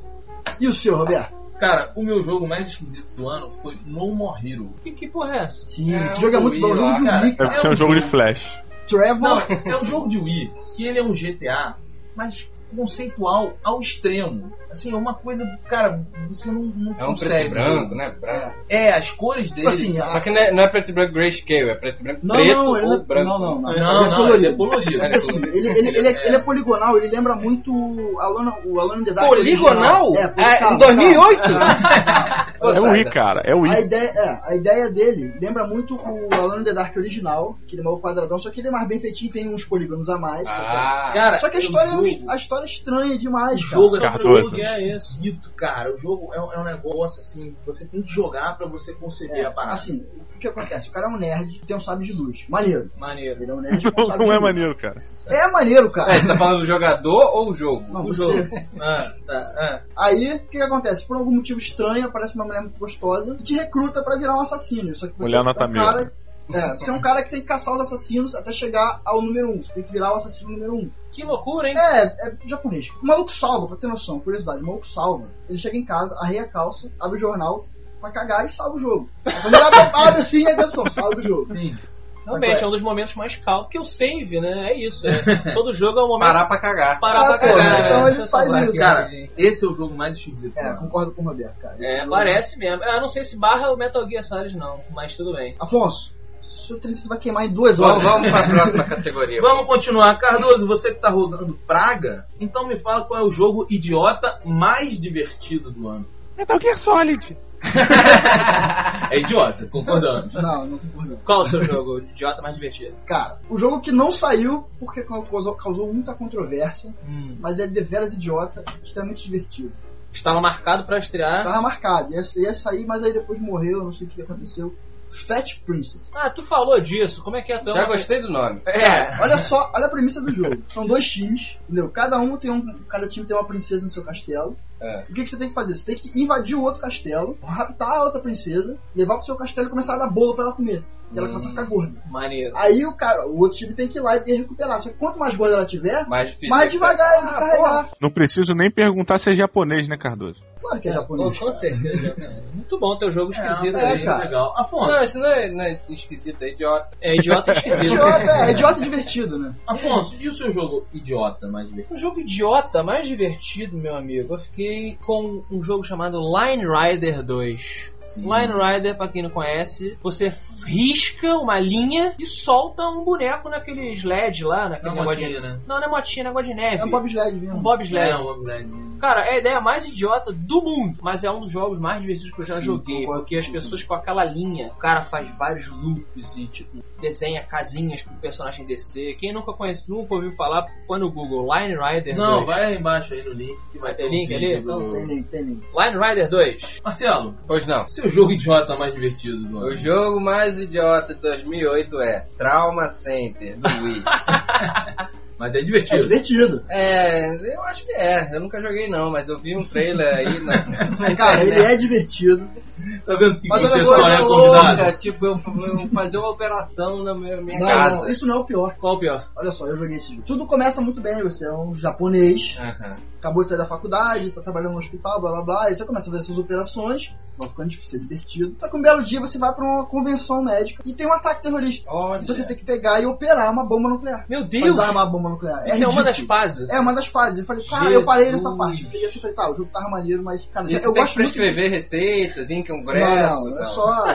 E o seu, Roberto? Cara, o meu jogo mais esquisito do ano foi No More Hero. Que, que porra é essa? Sim, É, esse jogo é muito bom. É um jogo de. Wii, É cara. porque é um jogo de flash. Trevor. Não, é um jogo de Wii, que ele é um GTA, mas conceitual ao extremo. Assim, é uma coisa, cara, você não, não É um consegue. preto e branco, né? Branco. É, as cores dele. Assim, são- a- Só que não é, não é preto e branco grayscale, é preto e branco Não, preto não, ou não, branco. não, não, não. Não, Ele não, é é colorido. colorido. É assim, ele, ele, ele, é, ele é poligonal, ele lembra muito o Alan, o Alan the Dark. Poligonal? É, É, em 2008? calma. É o Wii, cara. É o A Wii. ideia, é, a ideia dele lembra muito o Alan the Dark original, que ele é mais quadradão, só que ele é mais bem feitinho, tem uns polígonos a mais. Ah, Cara, Só que a o história, é um- a história é estranha demais, O cara. jogo é Cardoso. Um jogo esquisito, cara. O jogo é, um- é um negócio assim, você tem que jogar pra você conceber É, a parada. assim, o que acontece? O cara é um nerd, tem um sábio de luz. Maneiro. Maneiro. Ele é um nerd um Não de é maneiro, cara. É maneiro, cara. É, você tá falando do jogador ou o jogo? Não, O você- jogo. Ah, tá. Ah. Aí, o que, que acontece? Por algum motivo estranho, aparece uma mulher muito gostosa e te recruta pra virar um assassino. Só que você Mulher é nota um cara. É, você é um cara que tem que caçar os assassinos até chegar ao número 1. Um. Você tem que virar o assassino número 1. Um. Que loucura, hein? É, é japonês. O maluco salva, pra ter noção, curiosidade. O maluco salva. Ele chega em casa, arreia a calça, abre o jornal pra cagar e salva o jogo. Quando ele abre, abre assim, é opção, salva o jogo. Sim. Realmente, é um dos momentos mais calmos. Porque o save, né? É isso. É. Todo jogo é um momento. Parar pra cagar. parar pra Ah, cagar. é, então né? ele faz isso. Cara, esse é o jogo mais esquisito. É, concordo com o Roberto, cara. É, parece mesmo. Eu não sei se barra o Metal Gear Solid, não. Mas tudo bem. Afonso, seu triste vai queimar em duas Vamos, horas. vamos pra próxima categoria. Vamos continuar. Cardoso, você que tá rodando Praga, então me fala qual é o jogo idiota mais divertido do ano. Metal Gear Solid. É idiota, concordamos. Não, não concordo. Qual o seu jogo? Idiota mais divertido? Cara, o jogo que não saiu porque causou, causou muita controvérsia, mas é deveras idiota, extremamente divertido. Estava marcado pra estrear. Tava marcado, ia, ia sair, mas aí depois morreu, não sei o que aconteceu. Fat Princess. Ah, tu falou disso. Como é que é? É Já gostei do nome. É. Olha só, olha a premissa do jogo. São dois times, entendeu? Cada um tem um. Cada time tem uma princesa no seu castelo. É. O que, que você tem que fazer? Você tem que invadir o outro castelo, raptar a outra princesa, levar pro seu castelo e começar a dar bolo pra ela comer. E ela Hum. começa a ficar gorda. Maneiro. Aí o cara, o outro time tem que ir lá e recuperar. Só que quanto mais gorda ela tiver, Mais difícil. mais devagar ele Ah, carregar. Não preciso nem perguntar se é japonês, né, Cardoso? Claro que é, É, japonês. com, certeza. Muito bom teu jogo esquisito é, aí. cara. legal. Afonso, Não, isso não é, não é esquisito, é idiota. É idiota esquisito. Idiota, é, idiota divertido, né? Afonso, e o seu jogo idiota mais divertido? Um jogo idiota mais divertido, meu amigo. Eu fiquei com um jogo chamado Line Rider 2. Line Rider, pra quem não conhece, você risca uma linha e solta um boneco naquele sled lá, naquele Não, negócio motinha, de... né? Não, não é motinha, é negócio de neve. É um bobsled mesmo. Um bobsled. É, um Bobsled. Cara, é a ideia mais idiota do mundo, mas é um dos jogos mais divertidos que eu já Sim, joguei, porque as pessoas com aquela linha, o cara faz vários loops e tipo desenha casinhas pro personagem descer. Quem nunca conhece, nunca ouviu falar, põe no Google Line Rider Não, 2. vai aí embaixo aí no link que vai Vai ter um link vídeo ali? do- Não, tem link, tem link. Line Rider 2. Marcelo, Pois não. Seu jogo idiota mais divertido do O ano? jogo mais idiota de 2008 é Trauma Center, do Wii. Mas é É divertido. divertido. é, eu acho que é. Eu nunca joguei não, mas eu vi um trailer aí na... Cara, ele é divertido. Tá vendo que Mas você olha só coisa é louca, tipo, eu, eu fazer uma operação na minha, minha Não, casa. não, isso não é o pior. Qual o pior? Olha só, eu joguei esse jogo. Tudo começa muito bem, você é um japonês Aham. Acabou de sair da faculdade, tá trabalhando no hospital, blá blá blá, aí você começa a fazer suas operações, vai ficando difícil, é divertido. Só que um belo dia você vai pra uma convenção médica e tem um ataque terrorista. Olha. E você tem que pegar e operar uma bomba nuclear. Meu Pra Deus! desarmar a bomba nuclear. Isso é, uma ridículo. das fases. É uma das fases. Eu falei, cara, eu parei nessa Jesus. parte. Fiquei assim, falei, tá, o jogo tava maneiro, mas, cara, E eu você tem que gosto muito. prescrever receitas em congresso. Não, não, é só.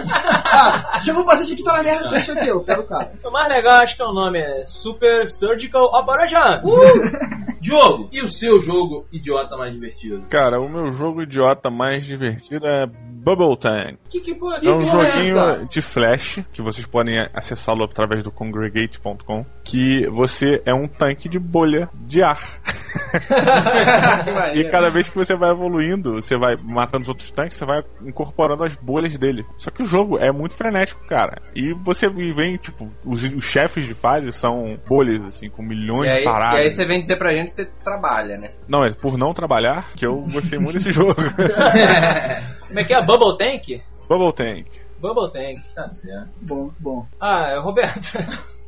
Ah, chegou um paciente que tá na merda, deixa eu ver, eu quero o cara. O mais legal, acho que é o nome, é Super Surgical Operation. Diogo, e o seu jogo idiota mais divertido? Cara, o meu jogo idiota mais divertido é Bubble Tank. Que que porra? É um é joguinho essa? de flash que vocês podem acessá-lo através do congregate.com. Que você é um tanque de bolha de ar. E cada vez que você vai evoluindo, você vai matando os outros tanques, você vai incorporando as bolhas dele. Só que o jogo é muito frenético, cara. E você vem, tipo, os, os chefes de fase são bolhas, assim, com milhões aí, de paradas. e aí você vem dizer pra gente que você trabalha, né? Não, é por não trabalhar que eu gostei muito desse jogo. Como é que é? Bubble Tank? Bubble Tank. Bubble Tank. Tá certo. Bom, bom. Ah, Roberto.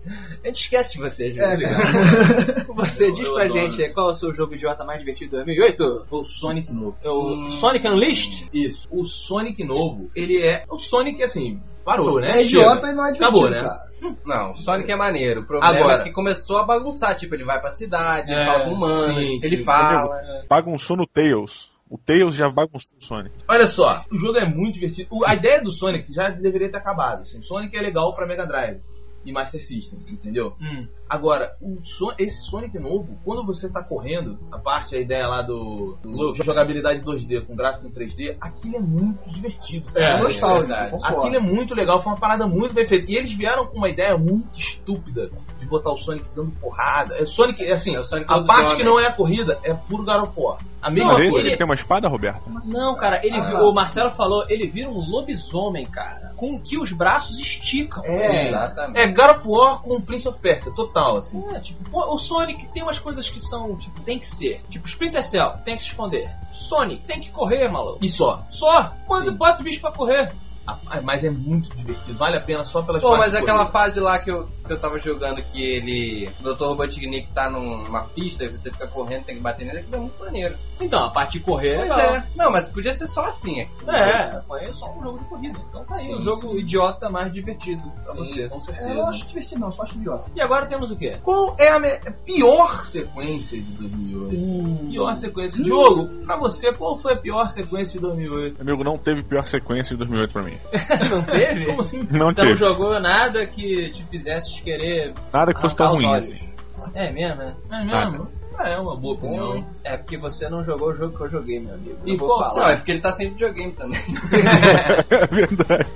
A gente esquece de você, gente. É, cara. Você diz Eu pra adoro. gente qual é o seu jogo idiota mais divertido de 2008? Foi o Sonic novo. É o Hum. Sonic Unleashed? Isso. O Sonic novo, ele é. O Sonic, assim, parou, né? É idiota Chega. e não é divertido, Acabou, né? cara. Não, o Sonic é maneiro. O problema Agora. é que começou a bagunçar. Tipo, ele vai pra cidade, ele É, fala com humanos, sim, ele sim. fala. Bagunçou no Tails. O Tails já bagunçou o Sonic. Olha só, o jogo é muito divertido. O- a ideia do Sonic já deveria ter acabado. Assim. Sonic é legal pra Mega Drive e Master System, entendeu? Hum. Agora, o Son- esse Sonic novo, quando você tá correndo, a parte, a ideia lá do, do jogabilidade 2D com gráfico em 3D, aquilo é muito divertido. É, cara. nostálgico. concordo. Aquilo é muito legal, foi uma parada muito bem feita. E eles vieram com uma ideia muito estúpida de botar o Sonic dando porrada. É Sonic, é assim, É o Sonic a parte lobisomem. que não é a corrida é puro God of War. A mesma Mas esse coisa. ele tem uma espada, Roberto? Não, cara, ele Ah. o Marcelo falou, ele vira um lobisomem, cara, com que os braços esticam. É, Exatamente. É God of War com Prince of Persia, total, assim. É, tipo, o Sonic tem umas coisas que são, tipo, tem que ser. Tipo, Splinter Cell, tem que se esconder. Sonic, tem que correr, maluco. E só. Só, quando Sim. bota o bicho pra correr. Ah, Mas é muito divertido, vale a pena só pelas Pô, mas aquela fase lá que eu, que eu tava jogando que ele. O Dr. Robotnik tá numa pista e você fica correndo, tem que bater nele, aquilo é muito maneiro. Então, a parte de correr é Pois legal. é. Não, mas podia ser só assim. é. É, é só um jogo de corrida. Então tá aí, Sim, o jogo sim. idiota mais divertido pra Sim, você. com É, eu certeza. não acho divertido, não, só acho idiota. E agora temos o quê? Qual é a me- pior sequência de 2008? Pior sequência. Diogo, pra você, qual foi a pior sequência de 2008? Amigo, não teve pior sequência em 2008 pra mim. Não teve? Como assim? Não Você não teve. jogou nada que te fizesse querer Nada que fosse tão ruim assim. É mesmo, né? É mesmo? É uma boa opinião. É porque você não jogou o jogo que eu joguei, meu amigo. E vou qual- Não, falar. é porque ele tá sem videogame também. É verdade.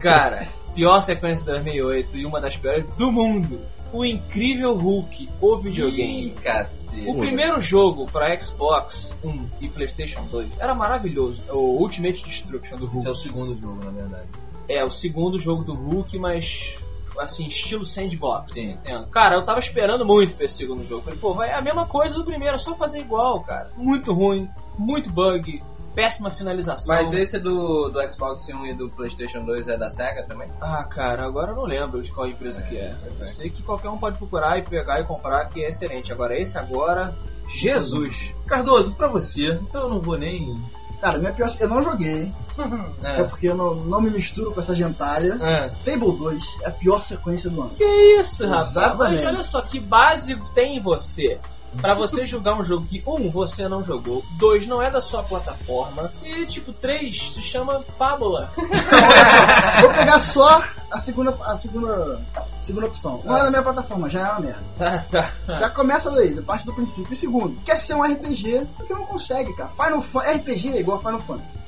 Cara, pior sequência de 2008 e uma das piores do mundo. O Incrível Hulk, o videogame. Ih, cacete. O primeiro jogo para Xbox 1 e PlayStation 2 era maravilhoso. O Ultimate Destruction do Esse é o Hulk. segundo jogo, na verdade. É o segundo jogo do Hulk, mas assim, estilo sandbox. Sim. entendo. Cara, eu tava esperando muito pra esse segundo jogo. Falei, pô, vai é a mesma coisa do primeiro, é só fazer igual, cara. Muito ruim, muito bug, péssima finalização. Mas esse do, do Xbox One e do PlayStation 2 é da Sega também? Ah, cara, agora eu não lembro de qual empresa que é. Eu sei que qualquer um pode procurar e pegar e comprar, que é excelente. Agora, esse agora, Jesus. Cardoso, pra você, então eu não vou nem. Cara, minha pior. Eu não joguei, é É. porque eu não, não me misturo com essa gentalha. É. Fable 2 é a pior sequência do ano. Que isso, rapaz? Exatamente. Mas olha só, que base tem em você Pra você jogar um jogo que, um, você não jogou, dois, não é da sua plataforma, e, tipo, três, se chama Fábula. Vou pegar só a segunda, a segunda, segunda opção. Não é da minha plataforma, já é uma merda. Já começa daí, da parte do princípio. E segundo, quer ser um RPG, porque não consegue, cara. Final Fan RPG é igual a Final Fantasy.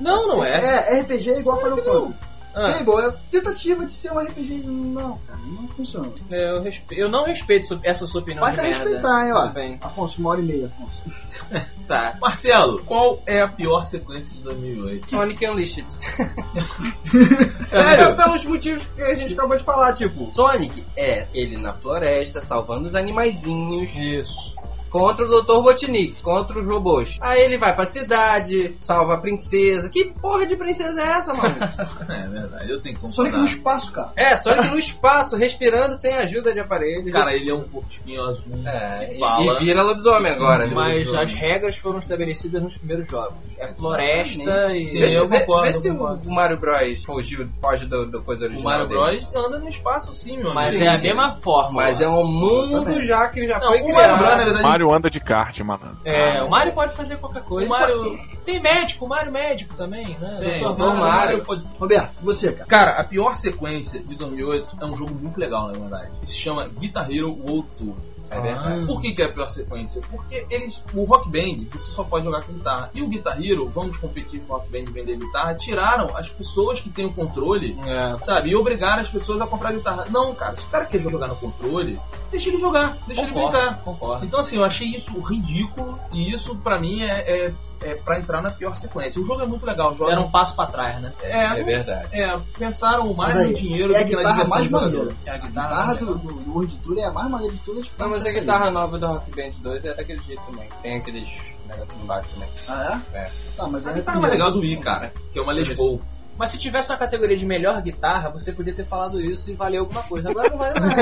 Não, não é. É, RPG é igual a Final Fantasy. Ah, Fable é tentativa de ser um RPG. Não, cara, não funciona. eu, respe... eu não respeito su- essa sua opinião. Se merda. respeitar, hein, ó. Bem. Afonso, uma hora e meia, Afonso. Tá. Marcelo, qual é a pior sequência de 2008? Sonic Unleashed. Sério? Pelos motivos que a gente acabou de falar, tipo, Sonic é ele na floresta, salvando os animaizinhos. Isso. Contra o Dr. Botnik, contra os robôs. Aí ele vai pra cidade, salva a princesa. Que porra de princesa é essa, mano? É verdade, eu tenho que Sonic no espaço, cara. é, Sonic no espaço, respirando sem ajuda de aparelhos. Cara, ele é um porquinho azul. É, e, fala. e vira lobisomem agora. né? Mas as regras foram estabelecidas nos primeiros jogos. É floresta e. Sim, Vê, se- eu vê- concordo, vê eu se concordo. o Mario Bros fugiu, foge do, do coisa O original. Mario dele. Bros anda no espaço sim, meu Mas amigo. é a mesma forma. Mas é um mundo já que já Não, foi o Mario Bros, na criado. verdade, Mario anda de kart, mano. É, o Mario pode fazer qualquer coisa. O Mario- Tem médico, o Mario médico também, né? Tem, Doutor o Mario. Mario pode Roberto, você, cara. Cara, a pior sequência de 2008 é um jogo muito legal, na verdade. Se chama Guitar Hero World Tour. É verdade. Por que, que é a pior sequência? Porque eles, o Rock Band, você só pode jogar com guitarra. E o Guitar Hero, vamos competir com o Rock Band e vender guitarra, tiraram as pessoas que têm o controle, É. sabe? E obrigaram as pessoas a comprar guitarra. Não, cara, se o cara quer jogar no controle, deixa ele jogar, deixa ele Concordo, brincar. concordo. Então, assim, eu achei isso ridículo e isso, pra mim, é, é, é pra entrar na pior sequência. O jogo é muito legal. Joga, Era um passo pra trás, né? é, É verdade. é, pensaram mais aí, no dinheiro é do que na guitarra diversão mais maneira. É a A guitarra. guitarra do, do, do World Tour é a mais maneira de todas. Não, mas a guitarra nova do Rock Band 2 é daquele jeito também. Tem aqueles negocinhos embaixo também. Ah, é? É. Tá, mas A é guitarra mais legal do Wii, cara, que é uma Les Paul. Mas se tivesse uma categoria de melhor guitarra, você podia ter falado isso e valeu alguma coisa. Agora não vale nada.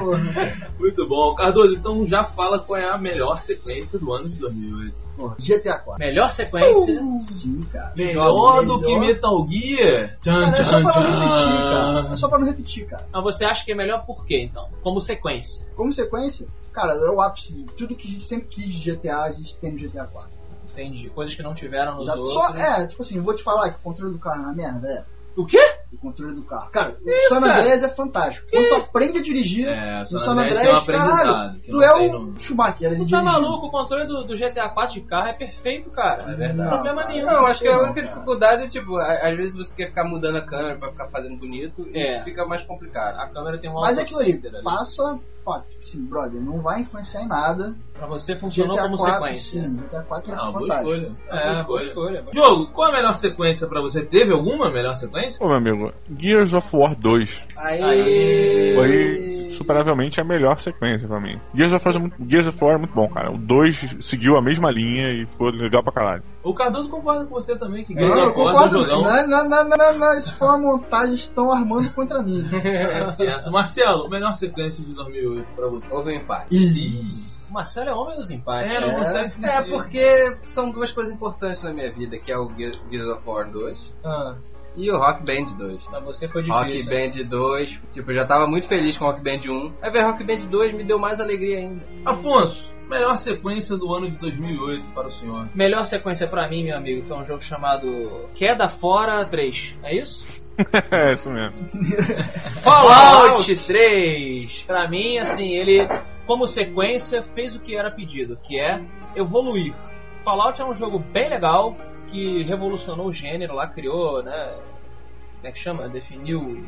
Muito bom. Cardoso, então já fala qual é a melhor sequência do ano de 2008. Porra, GTA 4. melhor sequência. Sim, cara. Melhor do que melhor. Metal Gear? Tchan, Cara, é só tchan, pra não repetir, cara. tchan. É só pra não repetir, cara. Mas você acha que é melhor por quê, então? Como sequência. Como sequência, cara, é o ápice de tudo que a gente sempre quis de GTA, a gente tem no GTA 4. Entendi. Coisas que não tiveram nos Exato. outros. Só, é, tipo assim, vou te falar que o controle do carro é uma merda, é. O quê? O controle do carro. Cara, o San Andreas é fantástico. Quando tu aprende a dirigir É, no San Andreas um caralho, tu é o no- Schumacher, ele Tu tá maluco? O controle do, do GTA 4 de carro é perfeito, cara. É verdade. Não tem problema nenhum. Não, eu acho que a Não, única cara. dificuldade é, tipo, a- às vezes você quer ficar mudando a câmera pra ficar fazendo bonito e É. fica mais complicado. A câmera tem um Mas é aquilo ali. passa fácil. Assim, brother, não vai influenciar em nada. Pra você funcionou GTA como 4, sequência. Sim, GTA 4 é Não, boa fantástico. escolha. É, É, boa boa escolha. Jogo, qual a melhor sequência pra você? Teve alguma melhor sequência? Pô, meu amigo, Gears of War 2 Aí. foi superavelmente a melhor sequência pra mim. Gears of, War é muito, Gears of War é muito bom, cara. O 2 seguiu a mesma linha e foi legal pra caralho. O Cardoso concorda com você também, que Não, Gears eu of War é um concordo. jogão. Não, não, não, não, não, não, isso foi uma montagem, estão armando contra mim. É certo. Marcelo, melhor sequência de 2008 pra você? Houve um empate. Ih, O Marcelo é homem dos empates. É, não É. consegue se É, porque são duas coisas importantes na minha vida, que é o Gears Gears of War 2 Ah, e o Rock Band 2. pra você foi Rock difícil. Band 2, tipo, eu já tava muito feliz com Rock Band 1. Aí ver Rock Band 2 me deu mais alegria ainda. Afonso, melhor sequência do ano de 2008 para o senhor? Melhor sequência pra mim, meu amigo, foi um jogo chamado Queda Fora 3. É isso? é isso mesmo. Fallout 3! Pra mim, assim, ele, como sequência, fez o que era pedido, que é evoluir. Fallout é um jogo bem legal, que revolucionou o gênero lá, criou, né? Como é que chama? Definiu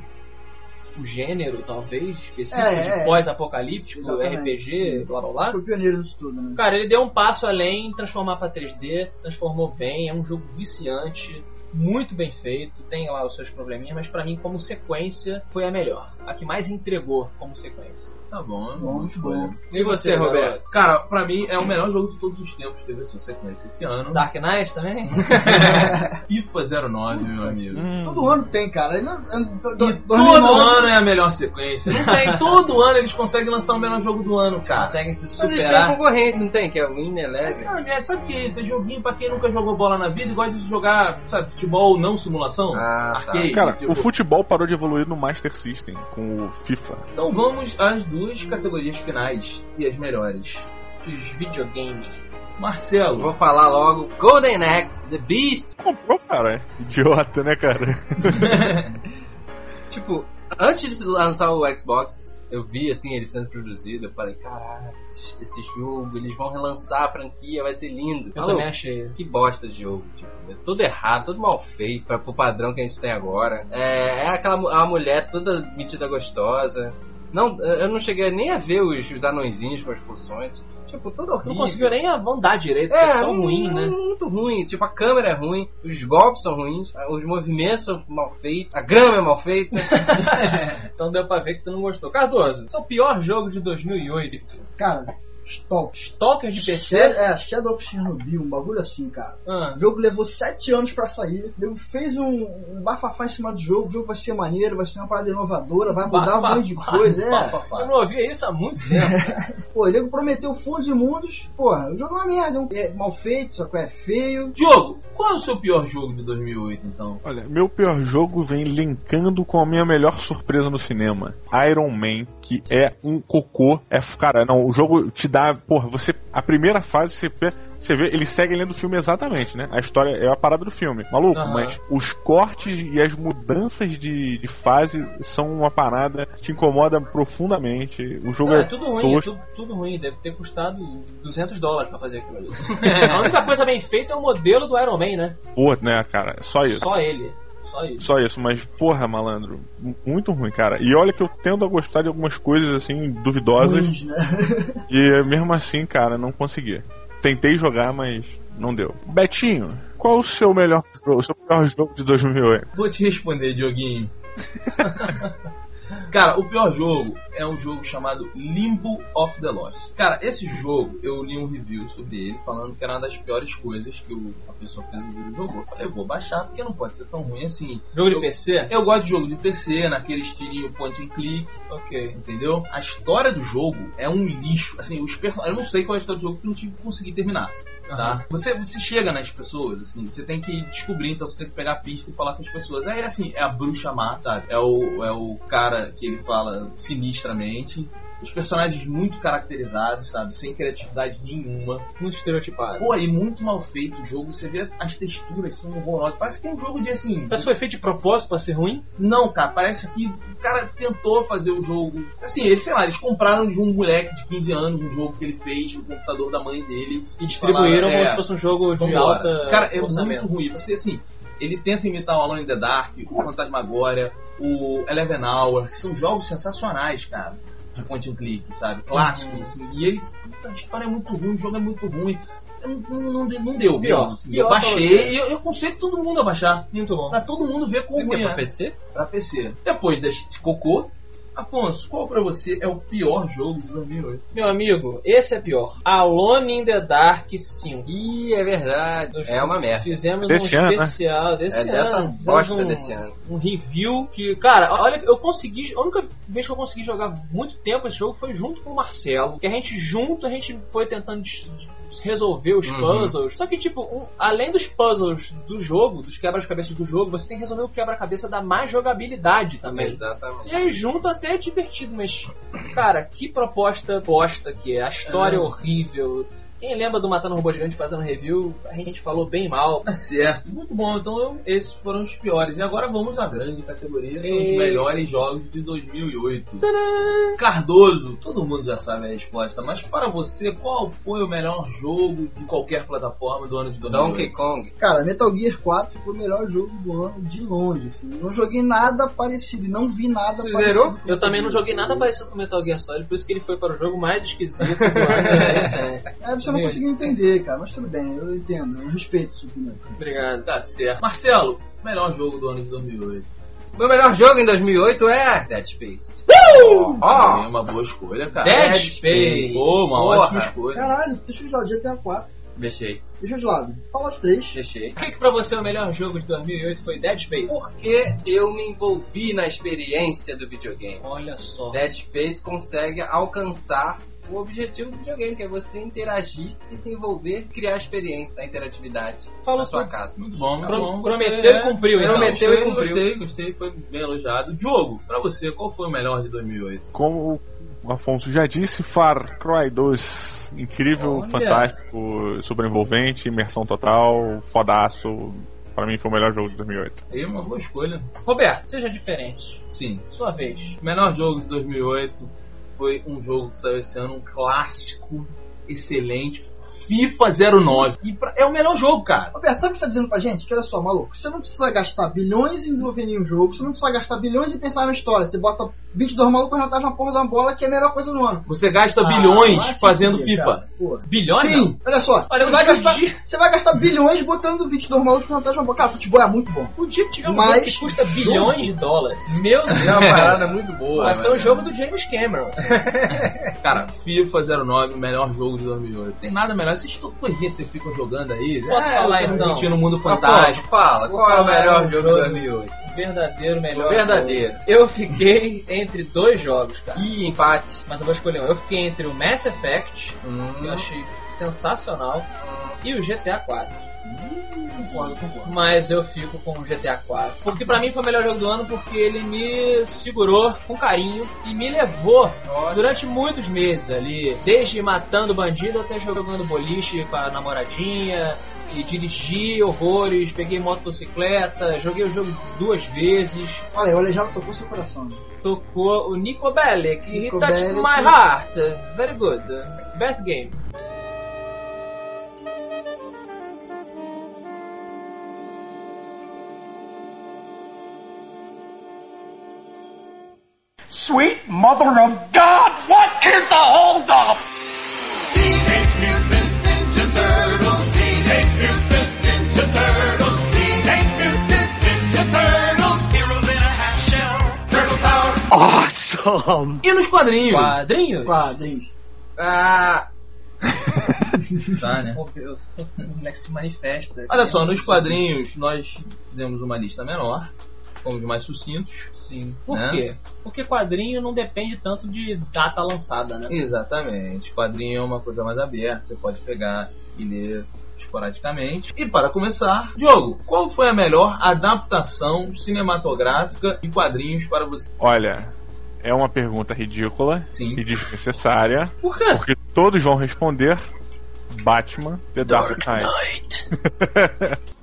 o gênero, talvez, específico É, de é. pós-apocalíptico, RPG, sim. blá blá blá. foi pioneiro nisso tudo, né? Cara, ele deu um passo além, transformar pra 3D, transformou bem, é um jogo viciante, muito bem feito, tem lá os seus probleminhas, mas pra mim, como sequência, foi a melhor. A que mais entregou como sequência. Tá bom, é Bom, muito bom. E você, Roberto? Cara, pra mim é o melhor jogo de todos os tempos, teve a sua sequência esse ano. Dark Knight também? FIFA 09, meu amigo. Hum. Todo ano tem, cara. Ele não- eu- do- do- 2009 todo ano é a melhor sequência. Não tem, todo ano eles conseguem lançar o melhor jogo do ano, cara. Conseguem se Mas eles têm superar. concorrentes, não tem? Que é o Win Eleven. Sabe, é, sabe o que é isso? É joguinho pra quem nunca jogou bola na vida e gosta de jogar, sabe, futebol não simulação? Ah, tá. Arcade. Cara, tipo. o futebol parou de evoluir no Master System com o FIFA. Então vamos às duas categorias finais e as melhores. Os videogames. Marcelo, Vou falar logo Golden Axe, The Beast. Comprou, cara. Idiota, né, cara? Tipo, antes de lançar o Xbox, eu vi assim ele sendo produzido. Eu falei, caralho, esse, esse jogo, eles vão relançar a franquia, vai ser lindo. Eu Alô, também achei. Que bosta de jogo, tipo, é tudo errado, tudo mal feito pra, pro padrão que a gente tem agora. É, é aquela a mulher toda metida gostosa. Não, eu não cheguei nem a ver os, os anõezinhos com as poções. Tipo, tudo horrível. Não conseguiu nem andar direito, É, é tão não- ruim, né? Muito ruim. Tipo, a câmera é ruim, os golpes são ruins, os movimentos são mal feitos, a grama é mal feita. Então deu pra ver que tu não gostou. Cardoso, seu pior jogo de 2008. Cara, Stalk. Stalker de PC? É, Shadow of Chernobyl, um bagulho assim, cara. Ah, O jogo levou sete anos pra sair. Ele fez um, um bafafá em cima do jogo. O jogo vai ser maneiro, vai ser uma parada inovadora, vai mudar um monte de coisa. É. Eu não ouvia isso há muito tempo. Pô, ele prometeu fundos e mundos. Porra, o jogo é uma merda. É mal feito, só que é feio. Diogo, qual é o seu pior jogo de 2008, então? Olha, meu pior jogo vem linkando com a minha melhor surpresa no cinema. Iron Man, que é um cocô. É, cara, não, o jogo te dá, porra, você a primeira fase você você vê, ele segue lendo o filme exatamente, né? A história é a parada do filme. Maluco, Aham. mas os cortes e as mudanças de, de fase são uma parada que te incomoda profundamente. O jogo Não, é, é tudo ruim, é tudo, tudo ruim. Deve ter custado 200 dólares pra fazer aquilo ali. A única coisa bem feita é o modelo do Iron Man, né? Pô, né, cara? É só isso. Só ele. Só isso. Só isso, mas porra, malandro, muito ruim, cara. E olha que eu tendo a gostar de algumas coisas assim duvidosas Ruins, né? e mesmo assim, cara, não consegui. Tentei jogar, mas não deu. Betinho, qual o seu melhor jogo, o seu pior jogo de 2008? Vou te responder, Dioguinho. Cara, o pior jogo é um jogo chamado Limbo of the Lost. Cara, esse jogo, eu li um review sobre ele falando que era uma das piores coisas que o- a pessoa fez no vídeo jogou. Eu falei, eu vou baixar porque não pode ser tão ruim assim. Jogo de Eu- PC? Eu gosto de jogo de PC, naquele estilinho point and click, Ok. entendeu? A história do jogo é um lixo. Assim, os person... eu não sei qual é a história do jogo porque eu não tive que conseguir terminar. Tá? Você, você chega nas pessoas, assim, você tem que descobrir, então você tem que pegar a pista e falar com as pessoas. Aí, assim, é a bruxa sabe? É o, é o cara que ele fala sinistramente. Os personagens muito caracterizados, sabe? Sem criatividade nenhuma. Muito estereotipado. Pô, e muito mal feito o jogo. Você vê as texturas são horrorosas. Parece que é um jogo de, assim... Mas foi feito de propósito pra ser ruim? Não, cara, parece que o cara tentou fazer o jogo. Assim, eles, sei lá, eles compraram de um moleque de 15 anos um jogo que ele fez no computador da mãe dele. E distribuíram Falaram, como é, se fosse um jogo de alta Cara, é orçamento. muito ruim. Você, assim, ele tenta imitar o Alone in the Dark, o Fantasmagoria, o Eleven Hour, que são jogos sensacionais, cara. De point and click, sabe? Clássicos, Uhum. assim. E ele, a história é muito ruim, o jogo é muito ruim. Não, não, não, deu, Pior. mesmo, assim. Eu baixei e eu, eu aconselho todo mundo a baixar. Muito bom. Pra todo mundo ver como É pra PC? pra PC. Depois deste cocô, Afonso, qual pra você é o pior jogo de 2008? Meu amigo, esse é pior. Alone in the Dark 5. Ih, é verdade. Nós É uma merda. Fizemos Desse um ano, né? especial desse É ano. dessa bosta um, desse ano. Um review que, cara, olha, eu consegui. A única vez que eu consegui jogar muito tempo esse jogo foi junto com o Marcelo. Que a gente junto, a gente foi tentando resolver os Uhum. puzzles. Só que, tipo, um- além dos puzzles do jogo, dos quebra-cabeças do jogo, você tem que resolver o quebra-cabeça da má jogabilidade também. Exatamente. E aí junto até é divertido, mas cara, que proposta bosta que é. A história é É. horrível. Quem lembra do Matando Robô Gigante fazendo review, a gente falou bem mal. Tá certo. Muito bom, então eu- esses foram os piores. E agora vamos à grande categoria, são os melhores jogos de 2008. Cardoso, todo mundo já sabe a resposta, mas para você, qual foi o melhor jogo de qualquer plataforma do ano de 2008? Donkey Kong. Cara, Metal Gear 4 foi o melhor jogo do ano de longe. Assim. Não joguei nada parecido, e não vi nada Você parecido. zerou? Eu também não joguei nada parecido com Metal Gear Solid, por isso que ele foi para o jogo mais esquisito do ano. É, é. É, você não conseguiu entender, cara, mas tudo bem, eu entendo, eu respeito isso. Obrigado. Tá certo. Marcelo, melhor jogo do ano de 2008. Meu melhor jogo em 2008 é Dead Space. Também é uma boa escolha, cara. Dead Space. Pô, uma Porra. ótima escolha. Caralho, deixa de lado, GTA 4. Deixei, Deixa de lado. Fallout 3. deixei. Por que, que pra você o melhor jogo de 2008 foi Dead Space? Porque eu me envolvi na experiência do videogame. Olha só. Dead Space consegue alcançar o objetivo do videogame, que é você interagir e se envolver, criar a experiência da interatividade Falou na sua tudo. casa. Muito bom, muito Pro- bom. prometeu e cumpriu, então. Prometeu e cumpriu. Gostei, gostei, foi bem elogiado. Diogo, pra você, qual foi o melhor de 2008? Como o Afonso já disse, Far Cry 2, incrível, Olha. fantástico, super envolvente, imersão total, fodaço. Pra mim foi o melhor jogo de 2008. Aí uma boa escolha. Roberto, seja diferente. Sim. Sua vez. O melhor jogo de 2008 foi um jogo que saiu esse ano, um clássico, excelente, FIFA 09. E pra- é o melhor jogo, cara. Roberto, sabe o que você tá dizendo pra gente? Que olha só, maluco, você não precisa gastar bilhões em desenvolver nenhum jogo, você não precisa gastar bilhões em pensar na história. Você bota 22 malucos atrás na porra da bola, que é a melhor coisa do ano. Você gasta Ah, bilhões vai se fazendo FIFA. cara. Bilhões? Sim, olha só. Olha, você, vai gastar, você vai gastar bilhões botando 22 malucos atrás de uma bola. Cara, futebol é muito bom. O dia que tiver um Mas jogo que custa bilhões de dólares. Meu Deus. É uma parada muito boa. Vai ser o jogo do James Cameron. Cara, FIFA 09, o melhor jogo de 2008. Tem nada melhor. Essas coisinhas que você fica jogando aí. Posso é, falar, me então? no mundo Afonso, fantástico. fala, qual é o melhor jogo de 2008? O verdadeiro melhor. Verdadeiro. jogo. Eu fiquei entre dois jogos, cara. Ih, empate. Mas eu vou escolher um. Eu fiquei entre o Mass Effect, Hum, que eu achei sensacional, e o GTA 4. Concordo, concordo. Mas eu fico com o GTA 4. Porque pra mim foi o melhor jogo do ano porque ele me segurou com carinho e me levou durante muitos meses ali. Desde matando bandido até jogando boliche com a namoradinha. E dirigi horrores, peguei motocicleta, joguei o jogo duas vezes. Olha, o Aleijado tocou seu coração. né? Tocou o Nico Bellic, he Nico touched Bellic. my heart. Very good. Best game. Sweet mother of God, what is the holdup? Teenage Mutant Ninja Turtles. Teenage Mutant Ninja Turtles. Teenage Mutant Ninja Turtles. Heroes in a half shell. Turtle power. Awesome. E nos quadrinhos? Quadrinhos? Quadrinhos. Ah, Tá, né? Pô, eu- O moleque se manifesta. Olha só, nos quadrinhos nós fizemos uma lista menor. Fomos mais sucintos. Sim. Por Né? quê? Porque quadrinho não depende tanto de data lançada, né? Exatamente. Quadrinho é uma coisa mais aberta, você pode pegar e ler esporadicamente. E para começar, Diogo, qual foi a melhor adaptação cinematográfica de quadrinhos para você? Olha, é uma pergunta ridícula Sim. e desnecessária, Por quê? porque todos vão responder Batman The Dark Knight.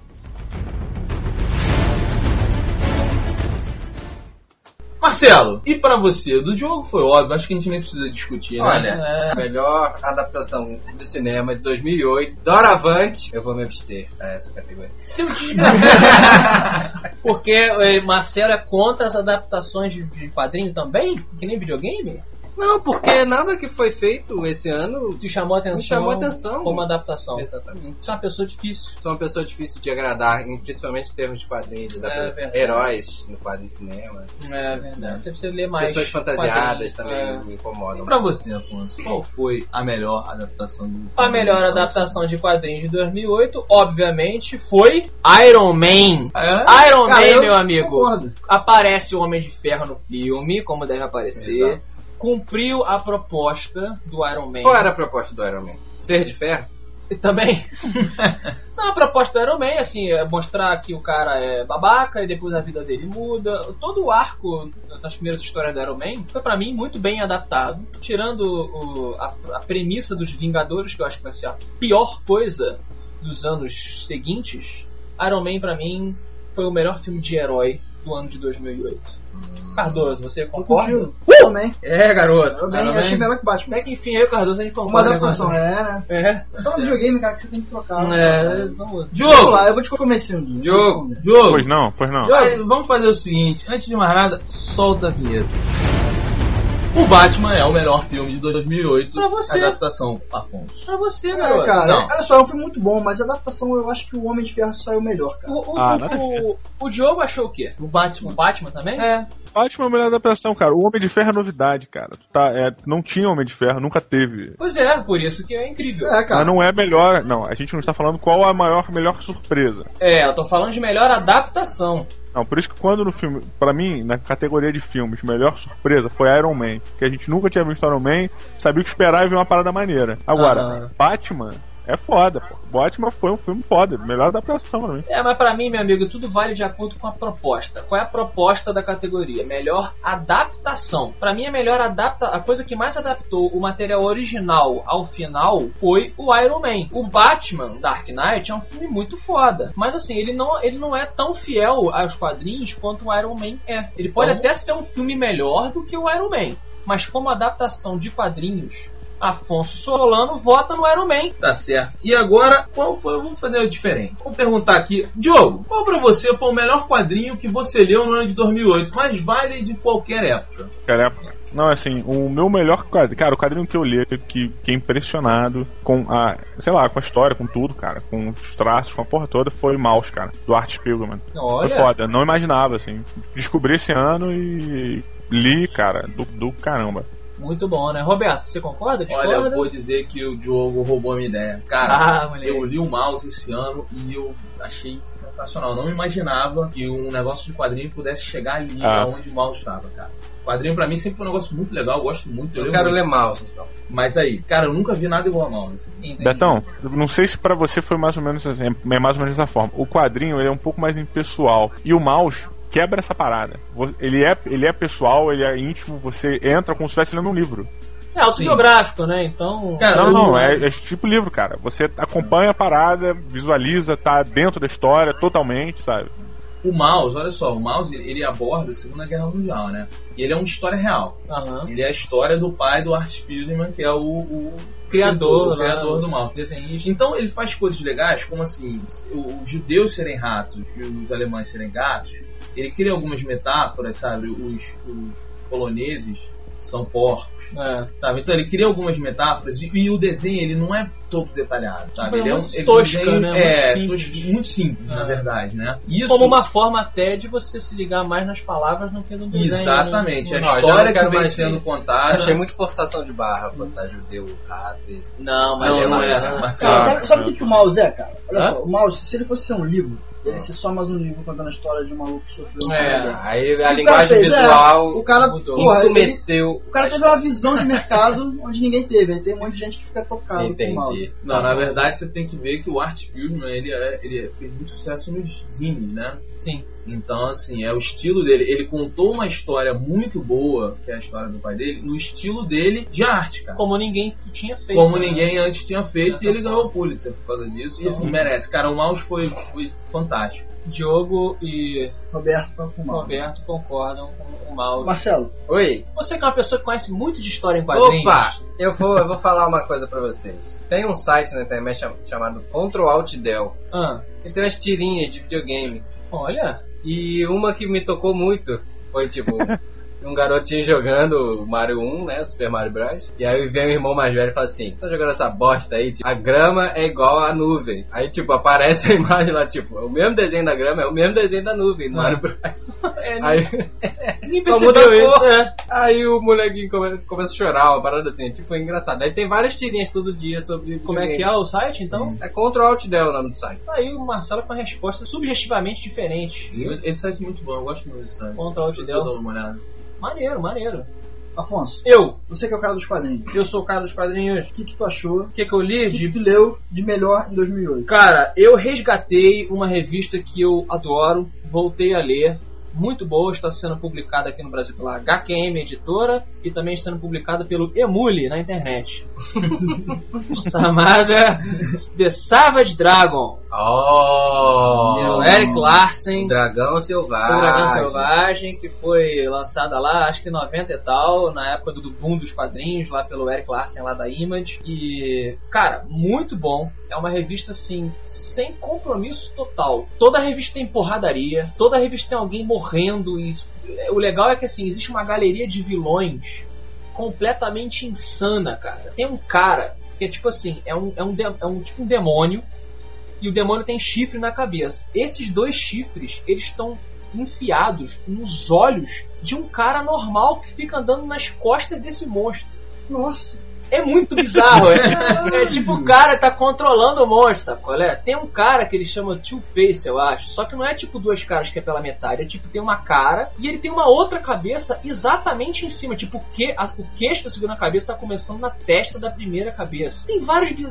Marcelo, e para você? Do Diogo foi óbvio, acho que a gente nem precisa discutir, né? olha, É. a melhor adaptação do cinema de 2008, Doravante, eu vou me abster a essa categoria. Seu desgraçado. Porque eh, Marcelo é contra as adaptações de, de quadrinho também? Que nem videogame? Não, porque nada que foi feito esse ano Te chamou a atenção? me chamou a atenção. Como adaptação. Exatamente. Você é uma pessoa difícil. Sou uma pessoa difícil de agradar, principalmente em termos de quadrinhos, É heróis no quadrinho de cinema. É verdade. Você precisa ler mais. Pessoas fantasiadas também É. me E incomodam. pra você, Afonso, qual foi a melhor adaptação do A melhor adaptação de quadrinhos de 2008, obviamente, foi Iron Man. É? Iron Cara, Man, eu meu amigo. Concordo. Aparece o Homem de Ferro no filme, como deve aparecer. Exato. Cumpriu a proposta do Iron Man. Qual era a proposta do Iron Man? Ser de ferro? E também. Não, a proposta do Iron Man, assim, é mostrar que o cara é babaca e depois a vida dele muda. Todo o arco das primeiras histórias do Iron Man foi pra mim muito bem adaptado. Tirando o- a, a premissa dos Vingadores, que eu acho que vai ser a pior coisa dos anos seguintes, Iron Man pra mim foi o melhor filme de herói do ano de 2008. Cardoso, você concorda? contigo. Também. É, garoto. Também. Iron Eu achei melhor que Batman. Até que enfim, eu e o Cardoso a gente Uma concorda. adaptação, né? é, né? É. Então, um videogame, cara, que você tem que trocar. É, vamos. Vamos lá, eu vou te começando. Diogo. Diogo! Pois não, pois não. Diogo, vamos fazer o seguinte, antes de mais nada, solta a vinheta. O Batman é o melhor filme de 2008. Pra você. Adaptação, Afonso. Pra você, É, garoto. cara, Não. olha só, é um filme muito bom, mas a adaptação eu acho que o Homem de Ferro saiu melhor, cara. O, o, Ah, o- o, o Diogo achou o quê? O O Batman. Batman também? É. Batman é a melhor adaptação, cara. O Homem de Ferro é novidade, cara. Tu Tá, é, não tinha Homem de Ferro, nunca teve. Pois é, por isso que é incrível. É, cara. Mas não é melhor. Não, a gente não está falando qual a maior, melhor surpresa. É, eu tô falando de melhor adaptação. Não, por isso que quando no filme, pra mim, na categoria de filmes, melhor surpresa foi Iron Man. Que a gente nunca tinha visto Iron Man, sabia o que esperar e viu uma parada maneira. Agora, Aham. Batman é foda, pô. Batman foi um filme foda, melhor adaptação pra mim. É, mas pra mim, meu amigo, tudo vale de acordo com a proposta. Qual é a proposta da categoria? Melhor adaptação. Pra mim, a melhor adapta, a coisa que mais adaptou o material original ao final foi o Iron Man. O Batman Dark Knight é um filme muito foda, mas assim, ele não, ele não é tão fiel aos quadrinhos quanto o Iron Man é. Ele pode Então- até ser um filme melhor do que o Iron Man, mas como adaptação de quadrinhos Afonso Solano vota no Iron Man. Tá certo. E agora, qual foi? Vamos fazer o diferente. Vamos perguntar aqui. Diogo, qual pra você foi o melhor quadrinho que você leu no ano de 2008? Mas vale de qualquer época. Cara, não, assim, o meu melhor quadrinho, cara, o quadrinho que eu li, que fiquei impressionado com a, sei lá, com a história, com tudo, cara, com os traços, com a porra toda, foi o Mouse, cara, do Art Spiegelman. Olha. Foi foda, não imaginava, assim. Descobri esse ano e li, cara, do, do caramba. Muito bom, né? Roberto, você concorda? Olha, Discorda? eu vou dizer que o Diogo roubou a minha ideia. Cara, Ah, eu li o Mouse esse ano e eu achei sensacional. Não imaginava que um negócio de quadrinho pudesse chegar ali Ah. onde o Mouse estava, cara. Quadrinho pra mim sempre foi um negócio muito legal, eu gosto muito. Eu leio quero muito. ler mouse, então. Mas aí, cara, eu nunca vi nada igual a Mouse. assim. Entendi. Betão, eu não sei se pra você foi mais ou menos assim, é mais ou menos dessa forma. O quadrinho ele é um pouco mais impessoal e o mouse quebra essa parada. Ele é, ele é pessoal, ele é íntimo, você entra como se estivesse lendo um livro. É autobiográfico, né? Então. Cara, Não, não, é, é tipo livro, cara. Você acompanha a parada, visualiza, tá dentro da história totalmente, sabe? O Mouse, olha só, o Mouse ele aborda a Segunda Guerra Mundial, né? E ele é uma história real. Aham. Ele é a história do pai do Art Spiegelman, que é o, o Criador, o criador né? do mal. Então ele faz coisas legais, como assim, os judeus serem ratos e os alemães serem gatos. Ele cria algumas metáforas, sabe? Os, os poloneses são porcos, É. sabe? Então ele cria algumas metáforas e, e o desenho ele não é todo detalhado, sabe? Tipo, é ele é um, muito ele é um tosca, desenho- né? É, Muito tosco- simples. muito simples, na É. verdade, né? Isso, Como uma forma até de você se ligar mais nas palavras do que no desenho. Exatamente, né? a Não, eu já história não que vem sendo contada. Achei muito forçação de barra botar judeu, rato e... Não, mas Não, é não uma- é? Marcelo. Cara, Ah, sabe, sabe o é. que, que o mouse é, cara? Olha só, o mouse, se ele fosse ser um livro, ele ser só mais um livro contando a história de um maluco que sofreu um É. cara. Aí a linguagem fez? É, visual O cara, Mudou. porra, ele, o cara teve uma visão de mercado onde ninguém teve. Aí tem um monte de gente que fica tocado com o mouse. Entendi. Não, na verdade você tem que ver que o Art Spiegelman ele, é- ele fez muito sucesso nos zines, né? Sim. Então, assim, é o estilo dele. Ele contou uma história muito boa, que é a história do pai dele, no estilo dele de arte, cara. Como ninguém tinha feito. Como né? ninguém antes tinha feito, Dessa e ele forma. ganhou o Pulitzer por causa disso. E assim, merece. Cara, o Mouse foi, foi fantástico. Diogo e Roberto com o mouse. Roberto concordam com o Mauro. Marcelo, Oi. Você que é uma pessoa que conhece muito de história em quadrinhos. Opa! Eu vou, eu vou falar uma coisa pra vocês. Tem um site na internet cham- chamado Control Alt Del. Ah, Ele tem umas tirinhas de videogame. olha. E uma que me tocou muito foi tipo. Um garotinho jogando Mario 1, né? Super Mario Bros. E aí vem o irmão mais velho e fala assim: tá jogando essa bosta aí? Tipo, a grama é igual à nuvem. Aí, tipo, aparece a imagem lá, tipo, o mesmo desenho da grama é o mesmo desenho da nuvem no Ah. Mario Bros. É, Aí, ninguém só muda a isso. cor. É. aí o molequinho come- começa a chorar, uma parada assim, tipo, é engraçado. Aí tem várias tirinhas todo dia sobre. Como é que é o site, então? É Control Alt Del o nome do site. Tá aí o Marcelo com a resposta subjetivamente diferente. Esse site é muito bom, eu gosto muito desse site. Contra o Deixa eu Del. dar uma olhada. Maneiro, maneiro. Afonso, Eu, você que é o cara dos quadrinhos. eu sou o cara dos quadrinhos. O que, que tu achou? O que, que eu li O que, de que tu leu de melhor em 2008? Cara, eu resgatei uma revista que eu adoro, voltei a ler. Muito boa, está sendo publicada aqui no Brasil pela HQM Editora e também está sendo publicada pelo Emule na internet. Chamada The Savage Dragon. Oh! do Eric Larsen. Dragão O Selvagem. Dragão Selvagem, que foi lançada lá, acho que em 90 e tal, na época do boom dos quadrinhos, lá pelo Eric Larsen, lá da Image. E, cara, muito bom. É uma revista, assim, sem compromisso total. Toda revista tem porradaria, toda revista tem alguém morrendo. E isso- o legal é que, assim, existe uma galeria de vilões completamente insana, cara. Tem um cara que é tipo assim, é um, é um, é um tipo um demônio e o demônio tem chifre na cabeça. Esses dois chifres, eles estão enfiados nos olhos de um cara normal que fica andando nas costas desse monstro. Nossa, É muito bizarro, é, é tipo o cara tá controlando o monstro, sabe qual é? Tem um cara que ele chama Two-Face, eu acho, só que não é tipo duas caras que é pela metade, é tipo tem uma cara e ele tem uma outra cabeça exatamente em cima, tipo o, que, a, o queixo da segunda cabeça tá começando na testa da primeira cabeça. Tem vários bi-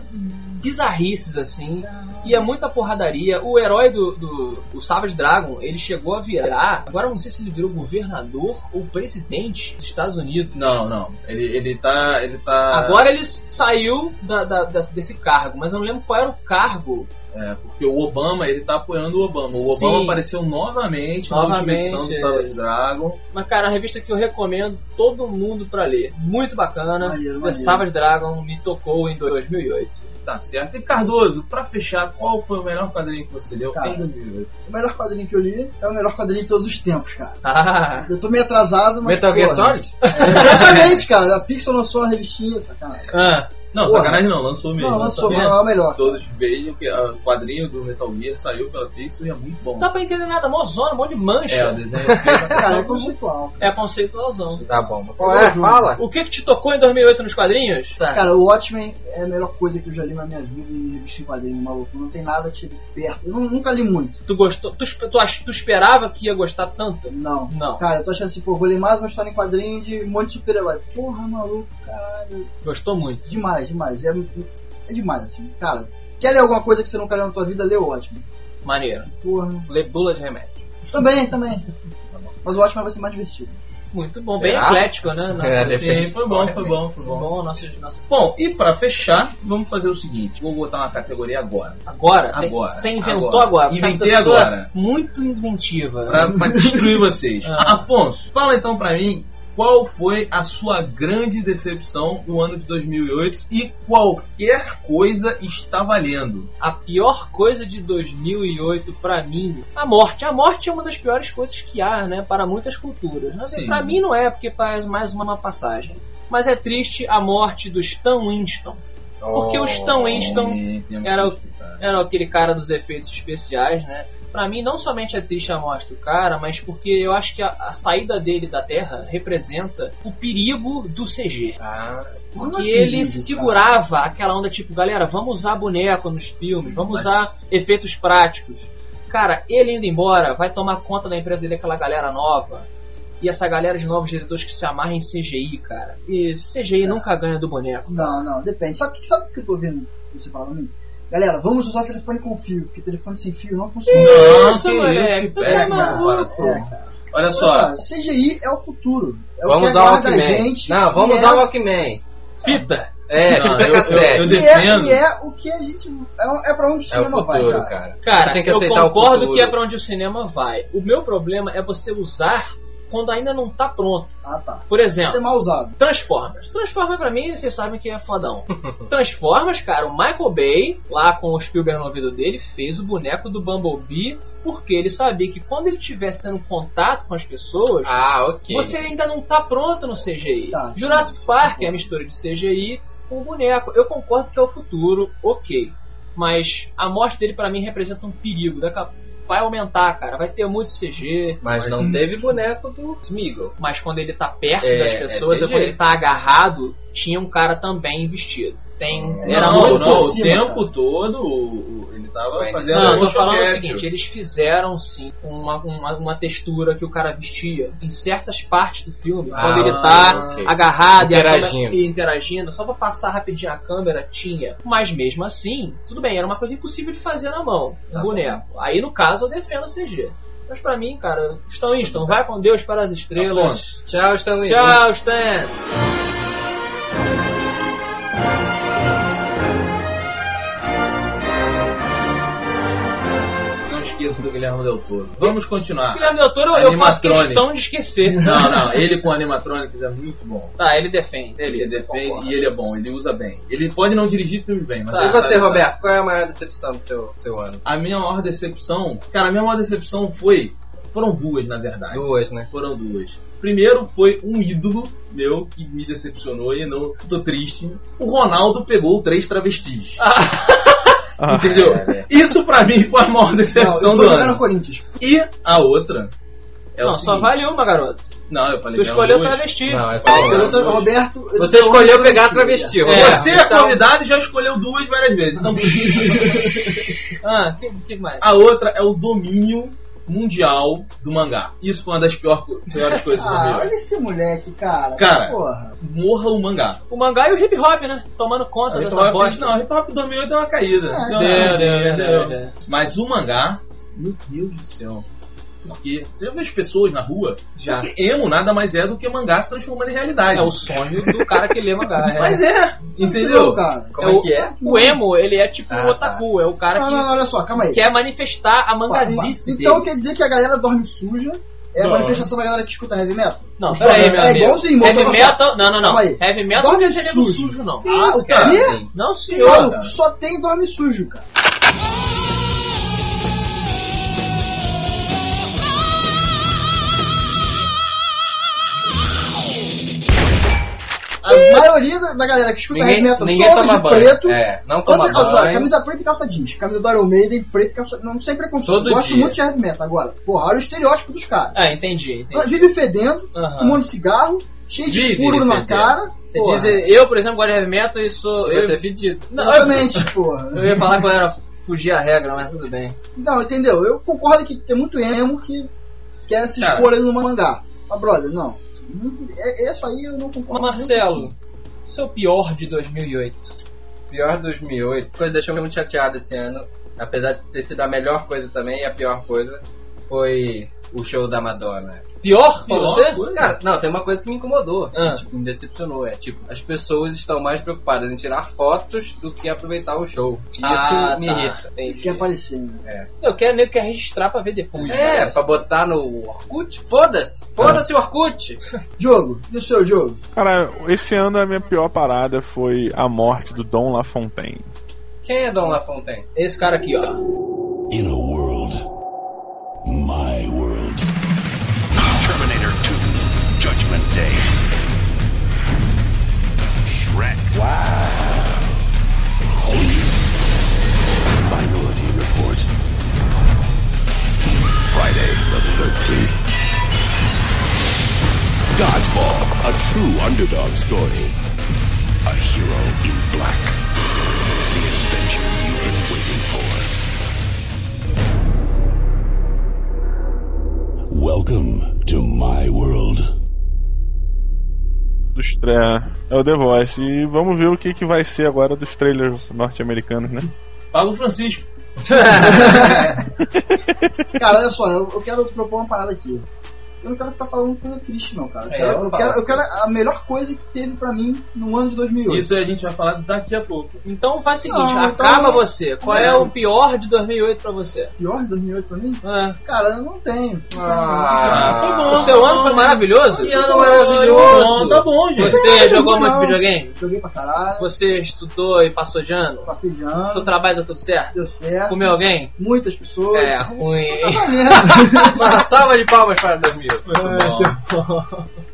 bizarrices assim, e é muita porradaria. O herói do, do o Savage Dragon, ele chegou a virar, agora eu não sei se ele virou governador ou presidente dos Estados Unidos. Não, não. Ele, ele tá. Ele tá. Agora ele saiu da- da- desse cargo, mas eu não lembro qual era o cargo É, porque o Obama, ele tá apoiando o Obama. O Obama Sim. apareceu novamente, na Novamente, última edição do é. Savage Dragon. Mas, cara, é uma revista que eu recomendo todo mundo pra ler. Muito bacana. Maneiro, The. Savage Dragon me tocou em 2008. Tá certo. E Cardoso, pra fechar, qual foi o melhor quadrinho que você leu Cara. em 2008? O melhor quadrinho que eu li é o melhor quadrinho de todos os tempos, cara. Ah, Eu tô meio atrasado, mas. Metal Gear Solid? é, exatamente, cara. A Pixel lançou uma revistinha, sacanagem. ah, Não, Porra. sacanagem não, lançou mesmo. Não, lançou lançou, mesmo. não é o melhor. Todos veio que o quadrinho do Metal Gear saiu pela Pixel e é muito bom. não dá pra entender nada. Mozona, um monte de mancha. É, o desenho Cara, é conceitual. É conceitualzão. Tá bom. Qual é? Fala. O que que te tocou em 2008 nos quadrinhos? Tá. Cara, o Watchmen é a melhor coisa que eu já li na minha vida em revista em quadrinho, maluco. Não tem nada chegue perto. Eu nu- nunca li muito. Tu gostou? Tu, tu, ach- tu esperava que ia gostar tanto? Não. Não. Cara, eu tô achando assim, pô, vou ler mais uma história em quadrinho de um monte de super-herói. Porra, maluco, caralho. Gostou muito. Demais, demais. É, é demais, assim. Cara, quer ler alguma coisa que você nunca leu na tua vida, lê o Watchmen. Maneiro. Porra. Lê bula de remédio. Também, também. Mas o Watchmen vai ser mais divertido. Muito bom. Bem Será? eclético, né? Nossa, É, Sim, foi bom, foi bom, foi bom. bom. nossa, nossa. Bom, e pra fechar, vamos fazer o seguinte: vou botar uma categoria agora. Agora? Você- Agora, Você inventou agora. agora. É Inventei agora. Muito inventiva. Pra, pra destruir vocês. Ah. Afonso, fala então pra mim qual foi a sua grande decepção no ano de 2008 e qualquer coisa está valendo. A pior coisa de 2008 pra mim, a morte. A morte é uma das piores coisas que há, né, para muitas culturas. Pra mim não é, porque faz mais uma passagem. Mas é triste a morte do Stan Winston. Porque o Stan Winston Sim, era era aquele cara dos efeitos especiais, né? Pra mim, não somente é triste a morte do cara, mas porque eu acho que a, a saída dele da Terra representa o perigo do CG. Ah, é Porque ele perigo, segurava aquela onda tipo, galera, vamos usar boneco nos filmes, vamos Mas- usar efeitos práticos. Cara, ele indo embora vai tomar conta da empresa dele, aquela galera nova. E essa galera de novos diretores que se amarram em CGI, cara. E CGI nunca ganha do boneco. Não, não, depende. Sabe o que, sabe que eu tô vendo? Você fala pra mim? Galera, vamos usar telefone com fio, porque telefone sem fio não funciona. Não, Isso, que moleque, isso, que. É, cara. Olha Olha só, só, CGI é o futuro. É vamos o que usar o Walkman. gente. Não, vamos é, usar o Walkman. Fita! É, Não, eu- eu- cassete. eu e é, defendo. e é o que a gente. É, é pra onde o É o cinema vai, futuro, cara. cara. Cara, tem que eu aceitar o concordo futuro. que é pra onde o cinema vai. O meu problema é você usar quando ainda não tá pronto. Ah, tá. Por Isso é exemplo, mal usado. Transformers. Transformers pra mim, vocês sabem que é fodão. Transformers, cara, o Michael Bay, lá com o Spielberg no ouvido dele, fez o boneco do Bumblebee porque ele sabia que quando ele estivesse tendo contato com as pessoas, Ah, ok. você ainda não tá pronto no CGI. Tá, sim. Jurassic Park é a mistura de CGI com o boneco. Eu concordo que é o futuro, ok. Mas a morte dele pra mim representa um perigo. Daqui a- Vai aumentar, cara. Vai ter muito CG. Mas não teve boneco do Smeagol. Mas quando ele tá perto É, das é pessoas, CG. ou quando ele tá agarrado, tinha um cara também vestido. Tem. Era não, muito não, por o tempo todo ele tava fazendo Não, eu tô falando o seguinte, eles fizeram sim uma, uma, uma textura que o cara vestia em certas partes do filme, Ah, quando ele tá ok. agarrado e a Interagindo. e interagindo, só pra passar rapidinho a câmera tinha. Mas mesmo assim, tudo bem, era uma coisa impossível de fazer na mão, um Tá boneco. Aí no caso eu defendo o CG. Mas pra mim, cara, Stan Winston, vai com Deus para as estrelas. Afonso. Tchau, Stan Tchau, Stan! Esqueça do Guilherme Del Toro. Vamos continuar. Guilherme Del Toro, eu faço questão de esquecer. Não, não, ele com animatronics é muito bom. Tá, ele defende. Ele beleza, defende concordo. e ele é bom, ele usa bem. Ele pode não dirigir filmes bem, mas Tá. ele E você, Roberto, qual é a maior decepção do seu, seu ano? A minha maior decepção, cara, a minha maior decepção foi, foram duas na verdade. Duas, né? Foram duas. Primeiro foi um ídolo meu que me decepcionou e não tô triste. O Ronaldo pegou três travestis. Ah, Entendeu? Isso pra mim foi a maior Não, decepção eu do ano. Corinthians. E a outra é não, o só vale uma, garoto. Não, eu falei Tu escolheu duas. travesti. Não, é só Não, uma. Garoto, Roberto. Você é o escolheu pegar travesti. É. Você é Então- convidado e já escolheu duas várias vezes. Então, Ah, que, que mais? a outra é o domínio mundial do mangá. Isso foi uma das pior- piores coisas do Ah, meu. olha esse moleque, cara. Cara, Porra. Morra o mangá. O mangá e o hip hop, né? Tomando conta Hip dessa Hop, bosta. não, Hip Hop 2008 deu uma caída. É, Deu uma Deu, deu. deu, deu. Mas o mangá, meu Deus do céu. Porque você já vê as pessoas na rua, Já. porque emo nada mais é do que mangá se transformando em realidade. É o sonho do cara que lê mangá. é. Mas é, entendeu? Como É é o- que é? O emo, ele é tipo Ah, o otaku, é o cara Não, que não, olha só, calma aí. quer manifestar a mangazice Então dele. quer dizer que a galera dorme suja é a Não. manifestação da galera que escuta heavy metal? Não, Os peraí, meu É amigo. igualzinho, Heavy metal, não, não, não. Heavy metal não Dorme é ser nego sujo. sujo, não. Ah, Isso, cara. Não, senhor. Não, só tem dorme sujo, cara. A maioria da galera que escuta Ninguém, heavy metal ninguém só toma de banho. preto, É, não toma anda- olha só, banho. camisa preta e calça jeans. Camisa do Iron Maiden, preto e calça... Não, sem preconceito. Todo Gosto dia. muito de heavy metal. Agora, porra, olha o estereótipo dos caras. Ah, entendi, entendi. Vive fedendo, fumando cigarro, cheio de Vive furo na cara. Você diz, eu, por exemplo, gosto de heavy metal e sou. Eu, Você é fedido. não, Exatamente, porra. eu ia falar que eu era fugir a regra, mas tudo bem. Não, entendeu? Eu concordo que tem muito emo que quer se expor ali no mangá. Mas, brother, não. É- Essa aí eu não concordo. Marcelo, seu pior de 2008. Pior 2008. Coisa que deixou muito chateado esse ano. Apesar de ter sido a melhor coisa também, e a pior coisa foi o show da Madonna. Pior pra Pior você? coisa? Cara, não, tem uma coisa que me incomodou, Ah. que, tipo, me decepcionou. É tipo, as pessoas estão mais preocupadas em tirar fotos do que aproveitar o show. E Isso Ah, me tá. irrita. Ele quer aparecer, né? Eu quero nego que quer registrar pra ver depois. É, parece. pra botar no Orkut? Foda-se! Foda-se o Orkut! Jogo, e o seu jogo? Cara, esse ano a minha pior parada foi a morte do Dom LaFontaine. Quem é Dom LaFontaine? Esse cara aqui, ó. In a world, my world. Shrek. Wow. Minority Report. Friday the 13th. Dodgeball, a true underdog story. A hero in black. The adventure you've been waiting for. Welcome to my world. Do estreia é o The Voice. E vamos ver o que, que vai ser agora dos trailers norte-americanos, né? Paga o Francisco. Cara, olha só, eu, eu quero propor uma parada aqui. Eu não quero ficar falando coisa triste, não, cara. Eu É, quero, eu quero, eu quero a melhor coisa que teve pra mim no ano de 2008. Isso a gente vai falar daqui a pouco. Então faz o seguinte, Não, acaba então- você. Qual é o pior de 2008 pra você? Pior de 2008 pra mim? Ah, Cara, eu não tenho. Ah, foi bom. o seu ano foi maravilhoso? Que ano Tá maravilhoso! bom, tá bom, gente. Você jogou muito videogame? Joguei pra caralho, Você estudou e passou de ano? passei de Seu ano, trabalho deu tudo certo? deu certo. Comeu alguém? Muitas pessoas. É, ruim. Tá. Uma salva de palmas para 2008. Muito bom.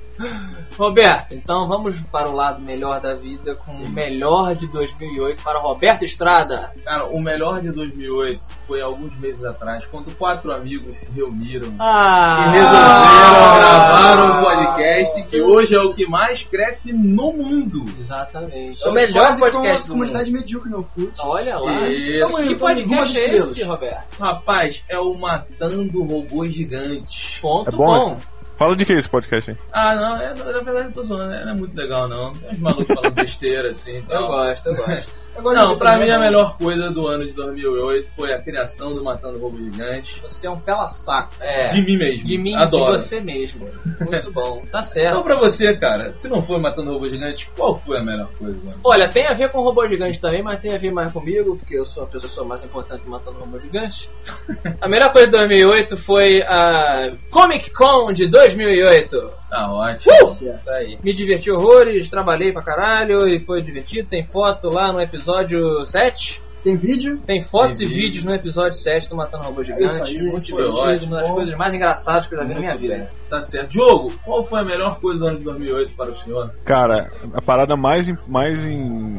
Roberto, então vamos para o lado melhor da vida com o melhor de 2008 para Roberto Estrada. Cara, o melhor de 2008 foi alguns meses atrás, quando quatro amigos se reuniram e Ah, resolveram gravar um podcast que hoje é o que mais cresce no mundo. Exatamente. É o melhor Quase como podcast uma do comunidade medíocre no Orkut. Olha lá. Isso. Que podcast é esse, Roberto? Rapaz, é o Matando Robôs Gigantes. Ponto É bom, bom. Fala de que esse podcast aí? Ah, não, é, na verdade eu tô zoando, né? não é muito legal não. Tem uns malucos falando besteira assim. e Eu gosto, eu gosto. Não, pra mim a melhor coisa do ano de 2008 foi a criação do Matando Robôs Gigantes. Você é um pela saco. É. De mim mesmo. De mim, Adoro. de você mesmo. Muito bom. Tá Então certo. pra você, cara, se não foi Matando Robôs Gigantes, qual foi a melhor coisa do? Olha, tem a ver com robô gigante também, mas tem a ver mais comigo, porque eu sou a pessoa mais importante matando robô gigante. A melhor coisa de 2008 foi a Comic Con de 2008. Tá ótimo. Isso aí. Me diverti horrores, trabalhei pra caralho e foi divertido. Tem foto lá no episódio 7. Tem vídeo? Tem fotos Tem e vídeo. vídeos no episódio 7 do Matando Robô isso Gigante. aí, Muito isso divertido, uma das coisas mais engraçadas que eu já vi na minha vida. bem. Tá certo. Diogo, qual foi a melhor coisa do ano de 2008 para o senhor? Cara, a parada mais em. Mais em...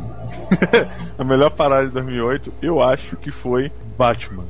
a melhor parada de 2008, eu acho que foi Batman.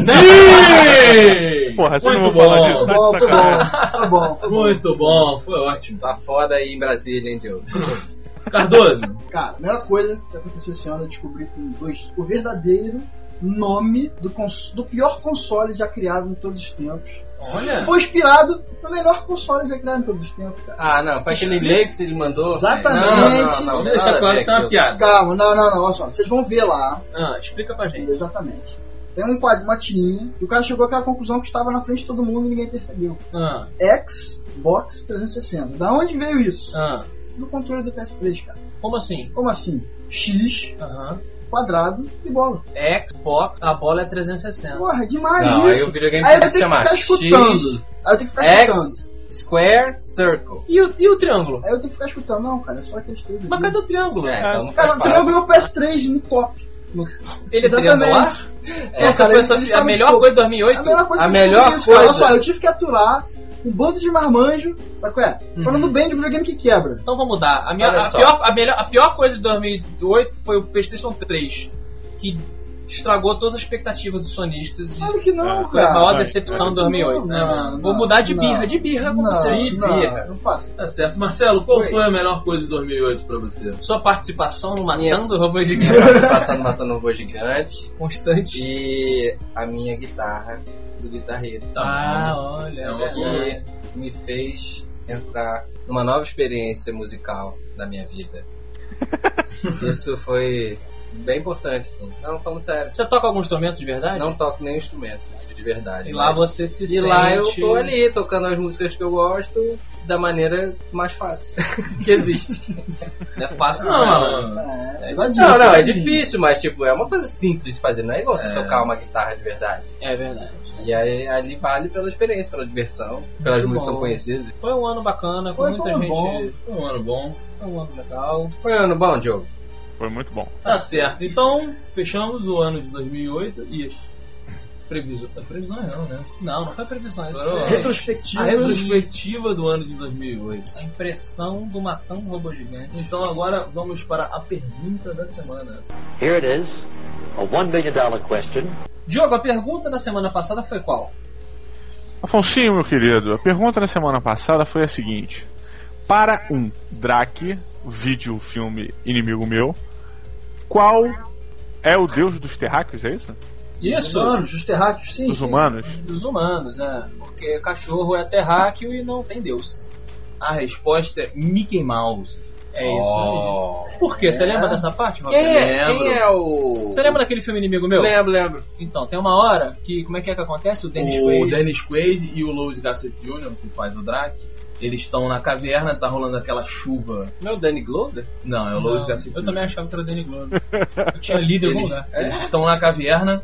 Sim! Porra, você Muito não vai falar bom. disso, tá Bom, de tá bom. Tá bom. Muito bom, foi ótimo. Tá foda aí em Brasília, hein, Diogo? Cardoso, Cara, a melhor coisa que aconteceu esse ano eu descobri com dois, o verdadeiro nome do, cons- do pior console já criado em todos os tempos. Olha. Foi inspirado no melhor console já criado em todos os tempos, cara. Ah, não, foi aquele e-mail que você mandou. Exatamente. Não, não, não, não, Vamos deixar nada a claro ver que isso é uma aquilo. piada. Calma, não, não, não, olha só. Vocês vão ver lá. Ah, explica pra gente. Exatamente. Tem um quadro, uma tirinha, e o cara chegou àquela conclusão que estava na frente de todo mundo e ninguém percebeu. Ah, Xbox 360. Da onde veio isso? ah. Do controle do PS3, cara. Como assim? Como assim? X, Aham. quadrado e bola. Xbox, a bola é 360. Porra, demais Não, aí isso. o videogame Aí eu tem que chamar escutando. X, Aí eu tenho que ficar escutando. X, Square, Circle. E o, e o triângulo? Aí eu tenho que ficar escutando. Não, cara, é só aqueles três. Mas cadê o triângulo? É, então Cara, o triângulo é o PS3 no top. Ele é triangular? Essa cara, foi a, a melhor pouco. coisa de 2008? A melhor coisa, A melhor cara. Olha só, eu tive que aturar um bando de marmanjo, qual é? Uhum. Falando bem de videogame que quebra. Então vamos mudar. A, minha, a, pior, a, melhor, a pior coisa de 2008 foi o PlayStation 3, que estragou todas as expectativas dos sonistas e Claro que não, foi a cara. maior decepção de 2008. Não, né? não, Vou não, mudar de não. birra, de birra com Não, você. não, birra. não faço. Tá certo. Marcelo, qual Oi. foi a melhor coisa de 2008 pra você? Sua participação no Matando Robô Gigante no Matando Robô Gigante constante. e a minha guitarra do guitarrista. Ah, bom. olha. É uma é que me fez entrar numa nova experiência musical da minha vida. Isso foi bem importante, sim. Não, falando sério. Você toca algum instrumento de verdade? Não toco nenhum instrumento, de verdade. E lá você se E sente... lá eu tô ali, tocando as músicas que eu gosto da maneira mais fácil que existe. Não é fácil Não, não, não. É, Não, não, é difícil, mas tipo, é uma coisa simples de fazer, não é igual você É. tocar uma guitarra de verdade. É verdade. E aí ali vale pela experiência, pela diversão, pelas Muito músicas que são conhecidas. Foi um ano bacana, com Foi, muita foi um gente... bom. Foi um ano bom. Foi um ano legal. Foi um ano bom, Diogo? Foi muito bom. Tá certo. Então, fechamos o ano de 2008 e as previsões. Previsões não, né? Não, não foi previsão. Isso foi Retrospectiva. A retrospectiva do ano de 2008. a impressão do Matando Robô Gigante. Então agora vamos para a pergunta da semana. Here it is, a one million dollar question. Diogo, a pergunta da semana passada foi qual? Afonsinho, meu querido, a pergunta da semana passada foi a seguinte: Para um Drake, vídeo filme inimigo meu, qual é o deus dos terráqueos, é isso? Isso, Humanos, os terráqueos, sim. Dos humanos? dos humanos, é. Porque cachorro é terráqueo e não tem Deus. A resposta é Mickey Mouse. É isso Oh. aí. Por quê? Você É. lembra dessa parte? Quem é, lembro. quem é o. Você lembra daquele filme inimigo meu? Lembro, lembro. Então, tem uma hora que. Como é que é que acontece? O Dennis o Quaid. Dennis Quaid e o Louis Gossett Jr., que faz o Drake, eles estão na caverna, tá rolando aquela chuva. Não é o Danny Glover? Não, é o Não, Louis Gossett eu também achava que era o Danny Glover. Eu tinha lido em algum Eles, lugar. eles estão na caverna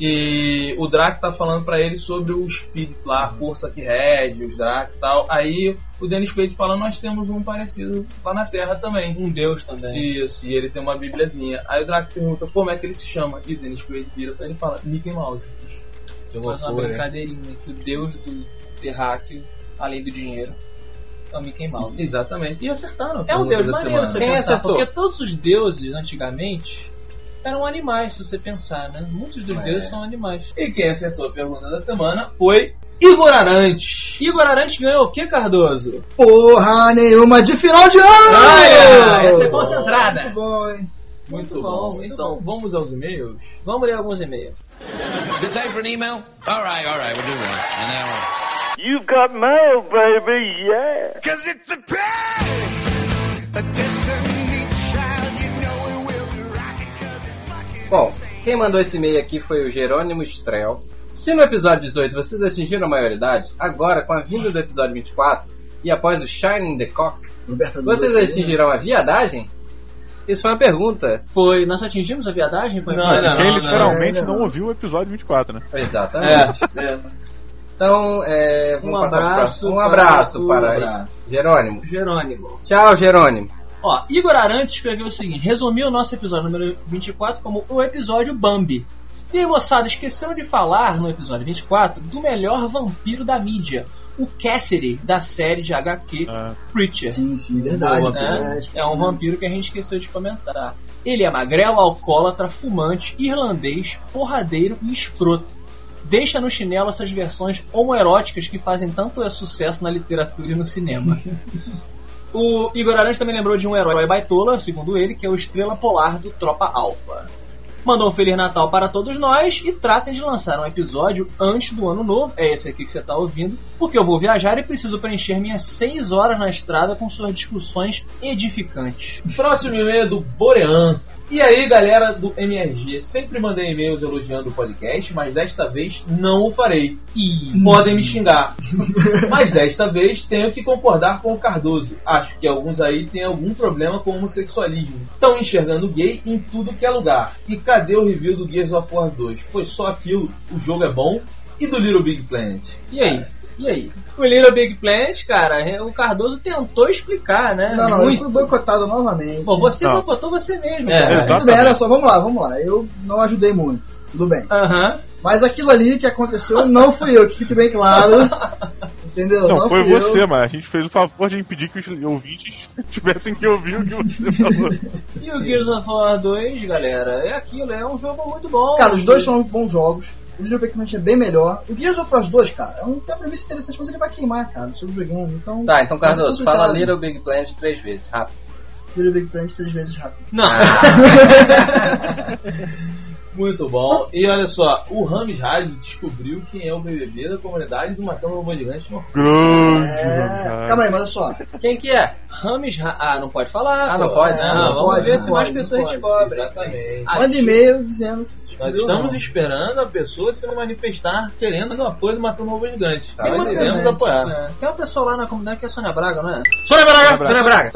e o Drake tá falando pra eles sobre o espírito lá, a força que rege, os Drakes e tal. Aí o Dennis Quaid fala: Nós temos um parecido lá na Terra também. Um Deus também. Isso, e ele tem uma bibliazinha. Aí o Drake pergunta como é que ele se chama. E o Dennis Quaid vira pra ele e fala: Mickey Mouse. Que Faz uma hein? brincadeirinha que o Deus do terráqueo, além do dinheiro, é o Mickey Mouse. Exatamente. E acertaram. É um deus maneiro você Quem pensar, acertou? porque todos os deuses antigamente eram animais, se você pensar, né? Muitos dos É. deuses são animais. E quem acertou a pergunta da semana foi Igor Arantes. Igor Arantes ganhou o que, Cardoso? Porra nenhuma de final de ano! Ah, essa é concentrada. Muito bom, hein? Muito, Muito bom. bom, muito Então, bom. vamos aos e-mails. Vamos ler alguns e-mails. Good time for an email? All right, all right, we'll do one. And now, You've got mail, baby, yeah. Cause it's a pain, a destiny child, you know it will be right. Cause it's fucking. Bom, quem mandou esse e-mail aqui foi o Jerônimo Strel. Se no episódio 18 vocês atingiram a maioridade, agora com a vinda do episódio 24 e após o Shining the Cock, Roberto vocês Lúcio, atingirão a viadagem? Isso foi uma pergunta. Foi, nós atingimos a viadagem? Foi Não, De não, quem não, literalmente não, não, não. ouviu o episódio 24, né? Exatamente. É. Então, é, vamos Um abraço. Um para abraço para, abraço. Jerônimo. Jerônimo. Tchau, Jerônimo. Ó, Igor Arantes escreveu o seguinte: resumiu o nosso episódio número 24 como o episódio Bambi. E aí, moçada, esqueceram de falar no episódio 24 do melhor vampiro da mídia, o Cassidy, da série de HQ Ah. Preacher. Sim, sim, verdade. Boa, né? é, É um vampiro que a gente esqueceu de comentar. Ele é magrelo, alcoólatra, fumante, irlandês, porradeiro e escroto. Deixa no chinelo essas versões homoeróticas que fazem tanto sucesso na literatura e no cinema. o Igor Arantes também lembrou de um herói baitola, segundo ele, que é o Estrela Polar do Tropa Alpha. mandou um Feliz Natal para todos nós e tratem de lançar um episódio antes do ano novo. É esse aqui que você está ouvindo, porque eu vou viajar e preciso preencher minhas 6 horas na estrada com suas discussões edificantes. Próximo e-mail é do Borean. E aí, galera do MRG, sempre mandei e-mails elogiando o podcast, mas desta vez não o farei. E podem me xingar. mas desta vez tenho que concordar com o Cardoso. Acho que alguns aí têm algum problema com o homossexualismo. Estão enxergando gay em tudo que é lugar. E cadê o review do Gears of War 2? Foi só aquilo, o jogo é bom. E do Little Big Planet? E aí? E aí? O Little Big Planet, cara, o Cardoso tentou explicar, né? Não, não, eu Muito. fui boicotado novamente. Pô, você Não. boicotou você mesmo, É, cara. Tudo bem, olha só, vamos lá, vamos lá. Eu não ajudei muito, tudo bem. Aham. Mas aquilo ali que aconteceu não fui eu, que fique bem claro. Entendeu? Não, foi fui eu. você, mas a gente fez o favor de impedir que os ouvintes tivessem que ouvir o que você falou. E o Gears of War 2, galera, é aquilo, é um jogo muito bom. Cara, os dois são bons jogos. O Little Big Planet é bem melhor. O Gears of War 2, cara, é um tem uma premissa interessante, mas ele vai queimar, cara, no seu videogame. Então, Tá, então Cardoso, é fala. Little Big Planet três vezes, rápido. Little Big Planet três vezes rápido. Não. Muito bom. E olha só, o Rames Rádio descobriu quem é o BBB da comunidade do Matando Robô Gigante. no Grande, É... Calma aí, mas olha só. Quem que é? Rames Ra- Ah, não pode falar. Ah, pô. não pode? Não, Não vamos pode, ver não se mais pessoas descobrem. Exatamente. Ah, Manda e-mail dizendo que Nós ou estamos não. esperando a pessoa se manifestar querendo o apoio do Matando Robô Gigante. Tá, ser devemos gente. apoiar. É, Tem uma pessoa lá na comunidade que é a Sônia Braga, não é? Sônia Braga! Sônia Braga!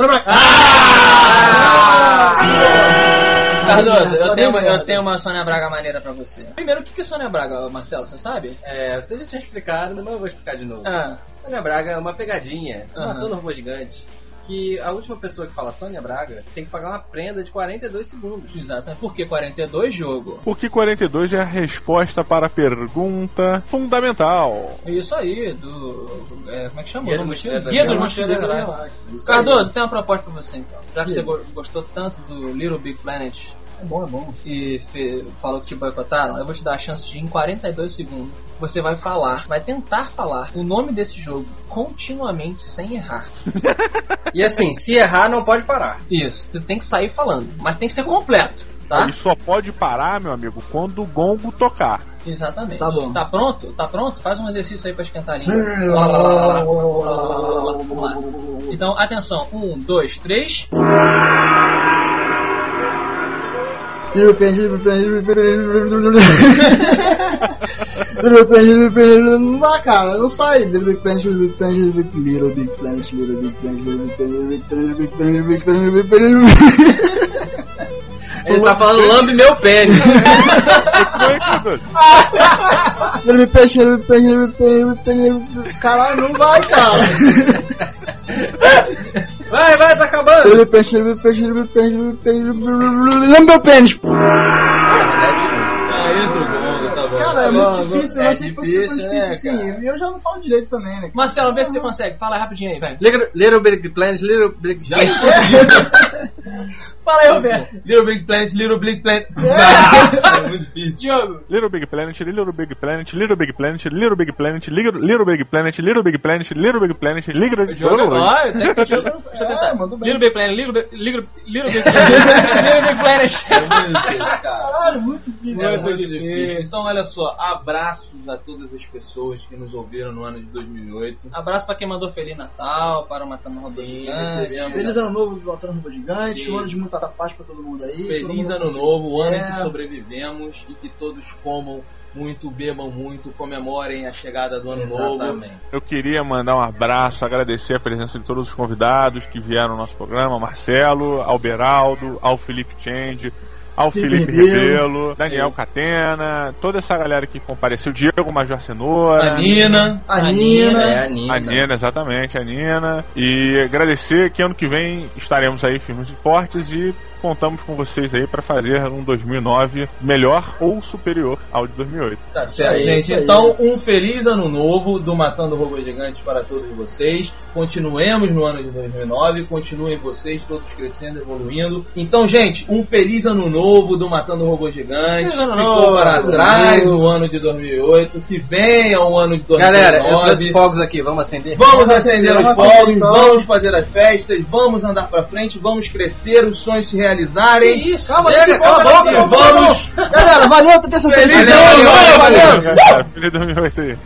Cardoso, eu Tá tenho, bem uma, eu merda. tenho uma Sônia Braga maneira pra você. Primeiro, o que que é Sônia Braga, Marcelo, você sabe? É, você já tinha explicado, mas eu vou explicar de novo. Ah, Sônia Braga é uma pegadinha, Aham. matando um robô gigante. Que a última pessoa que fala Sônia Braga tem que pagar uma prenda de 42 segundos. exatamente. Por que 42 jogo? Porque 42 é a resposta para a pergunta fundamental. É Isso aí, do. é, como é que chama? Guia do da Guia dos. Mochileiros da Galáxia. Cardoso, tem uma proposta pra você então. Já que Sim. você go- gostou tanto do Little Big Planet É bom, é bom. e fe- falou que te boicotaram, eu vou te dar a chance de, em 42 segundos, você vai falar, vai tentar falar o nome desse jogo continuamente sem errar. E assim, se errar, não pode parar. Isso, você tem que sair falando, mas tem que ser completo, tá? Ele só pode parar, meu amigo, quando o gongo tocar. Exatamente. Tá bom. Tá pronto? Tá pronto? Faz um exercício aí pra esquentar a língua. Então, atenção. Um, dois, três. Little Pen, Little Pen, Little Pen, Little Pen, Little Pen, não dá, cara, não sai. Little Big Planet, Little Big Planet, Little Big Planet, Little Big Planet, Little Big Planet, Little Big Planet, Big Planet, Big Planet, Big Planet. Ele tá falando lambe meu pênis. Planet, Little Big Planet, Little Big Planet, Little Big Planet, Little Big- Caralho, não vai, cara. Vai, vai, tá acabando. Big Planet, Little Big Planet, Little Big Planet, Lembra meu pênis. Ah, 10 segundos. Ah, entra o gongo, tá bom. Cara, é Tá muito difícil, eu é achei que fosse super difícil, é, assim. E eu já não falo direito também, né? Marcelo, vê se você consegue. Fala rapidinho aí, vai. Little, little Big Planet, Little Big Já Planet. Fala aí, Roberto. Little Big Planet, Little Big Planet. É muito difícil. Diogo. Little Big Planet, Little Big Planet, Little Big Planet, Little Big Planet, Little Little Big Planet, Little Big Planet, Little Big Planet, Little Big Planet. que É, tentar. bem. Little Big Planet, Little Big Little Little Big Planet. Little Big Planet. É. Caralho, muito difícil. É Muito muito difícil. Então, olha só, abraços a todas as pessoas que nos ouviram no ano de 2008. Abraço pra quem mandou Feliz Natal, para o Matando um Robô Gigante. Feliz ano novo, voltando Robô Gigante, Sim. um ano de muita paz pra todo mundo aí. Feliz mundo ano consiga- novo, o ano em É. que sobrevivemos e que todos comam muito, bebam muito, comemorem a chegada do ano novo. Exatamente. Eu queria mandar um abraço, agradecer a presença de todos os convidados que vieram no nosso programa, Marcelo, ao Beraldo, ao Felipe Change, ao Felipe Felipe Rebelo. Rebelo, Daniel Catena, toda essa galera que compareceu, Diego Major Cenoura. A Nina, A A Nina. É a Nina. A Nina, exatamente, a Nina. E agradecer que ano que vem estaremos aí firmes e fortes e contamos com vocês aí para fazer um 2009 melhor ou superior ao de 2008. Tá certo, gente. Então, um feliz ano novo do Matando Robôs Gigantes para todos vocês. Continuemos no ano de 2009. Continuem vocês, todos crescendo, evoluindo. Então, gente, um feliz ano novo. Novo do Matando Robô Gigante. Ano Ficou para trás o ano de 2008. Que venha o ano de 2009. Galera, eu trouxe fogos aqui, vamos acender? Vamos acender Vamos os acender, fogos, então. vamos fazer as festas, vamos andar pra frente, vamos crescer, os sonhos se realizarem. Isso? Calma, Chega, cala a boca, vamos! Galera, valeu por ter seu Feliz valeu! Feliz 2008 aí.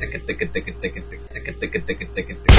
teque, teque, teque, teque, teque, teque, teque, teque, teque, teque,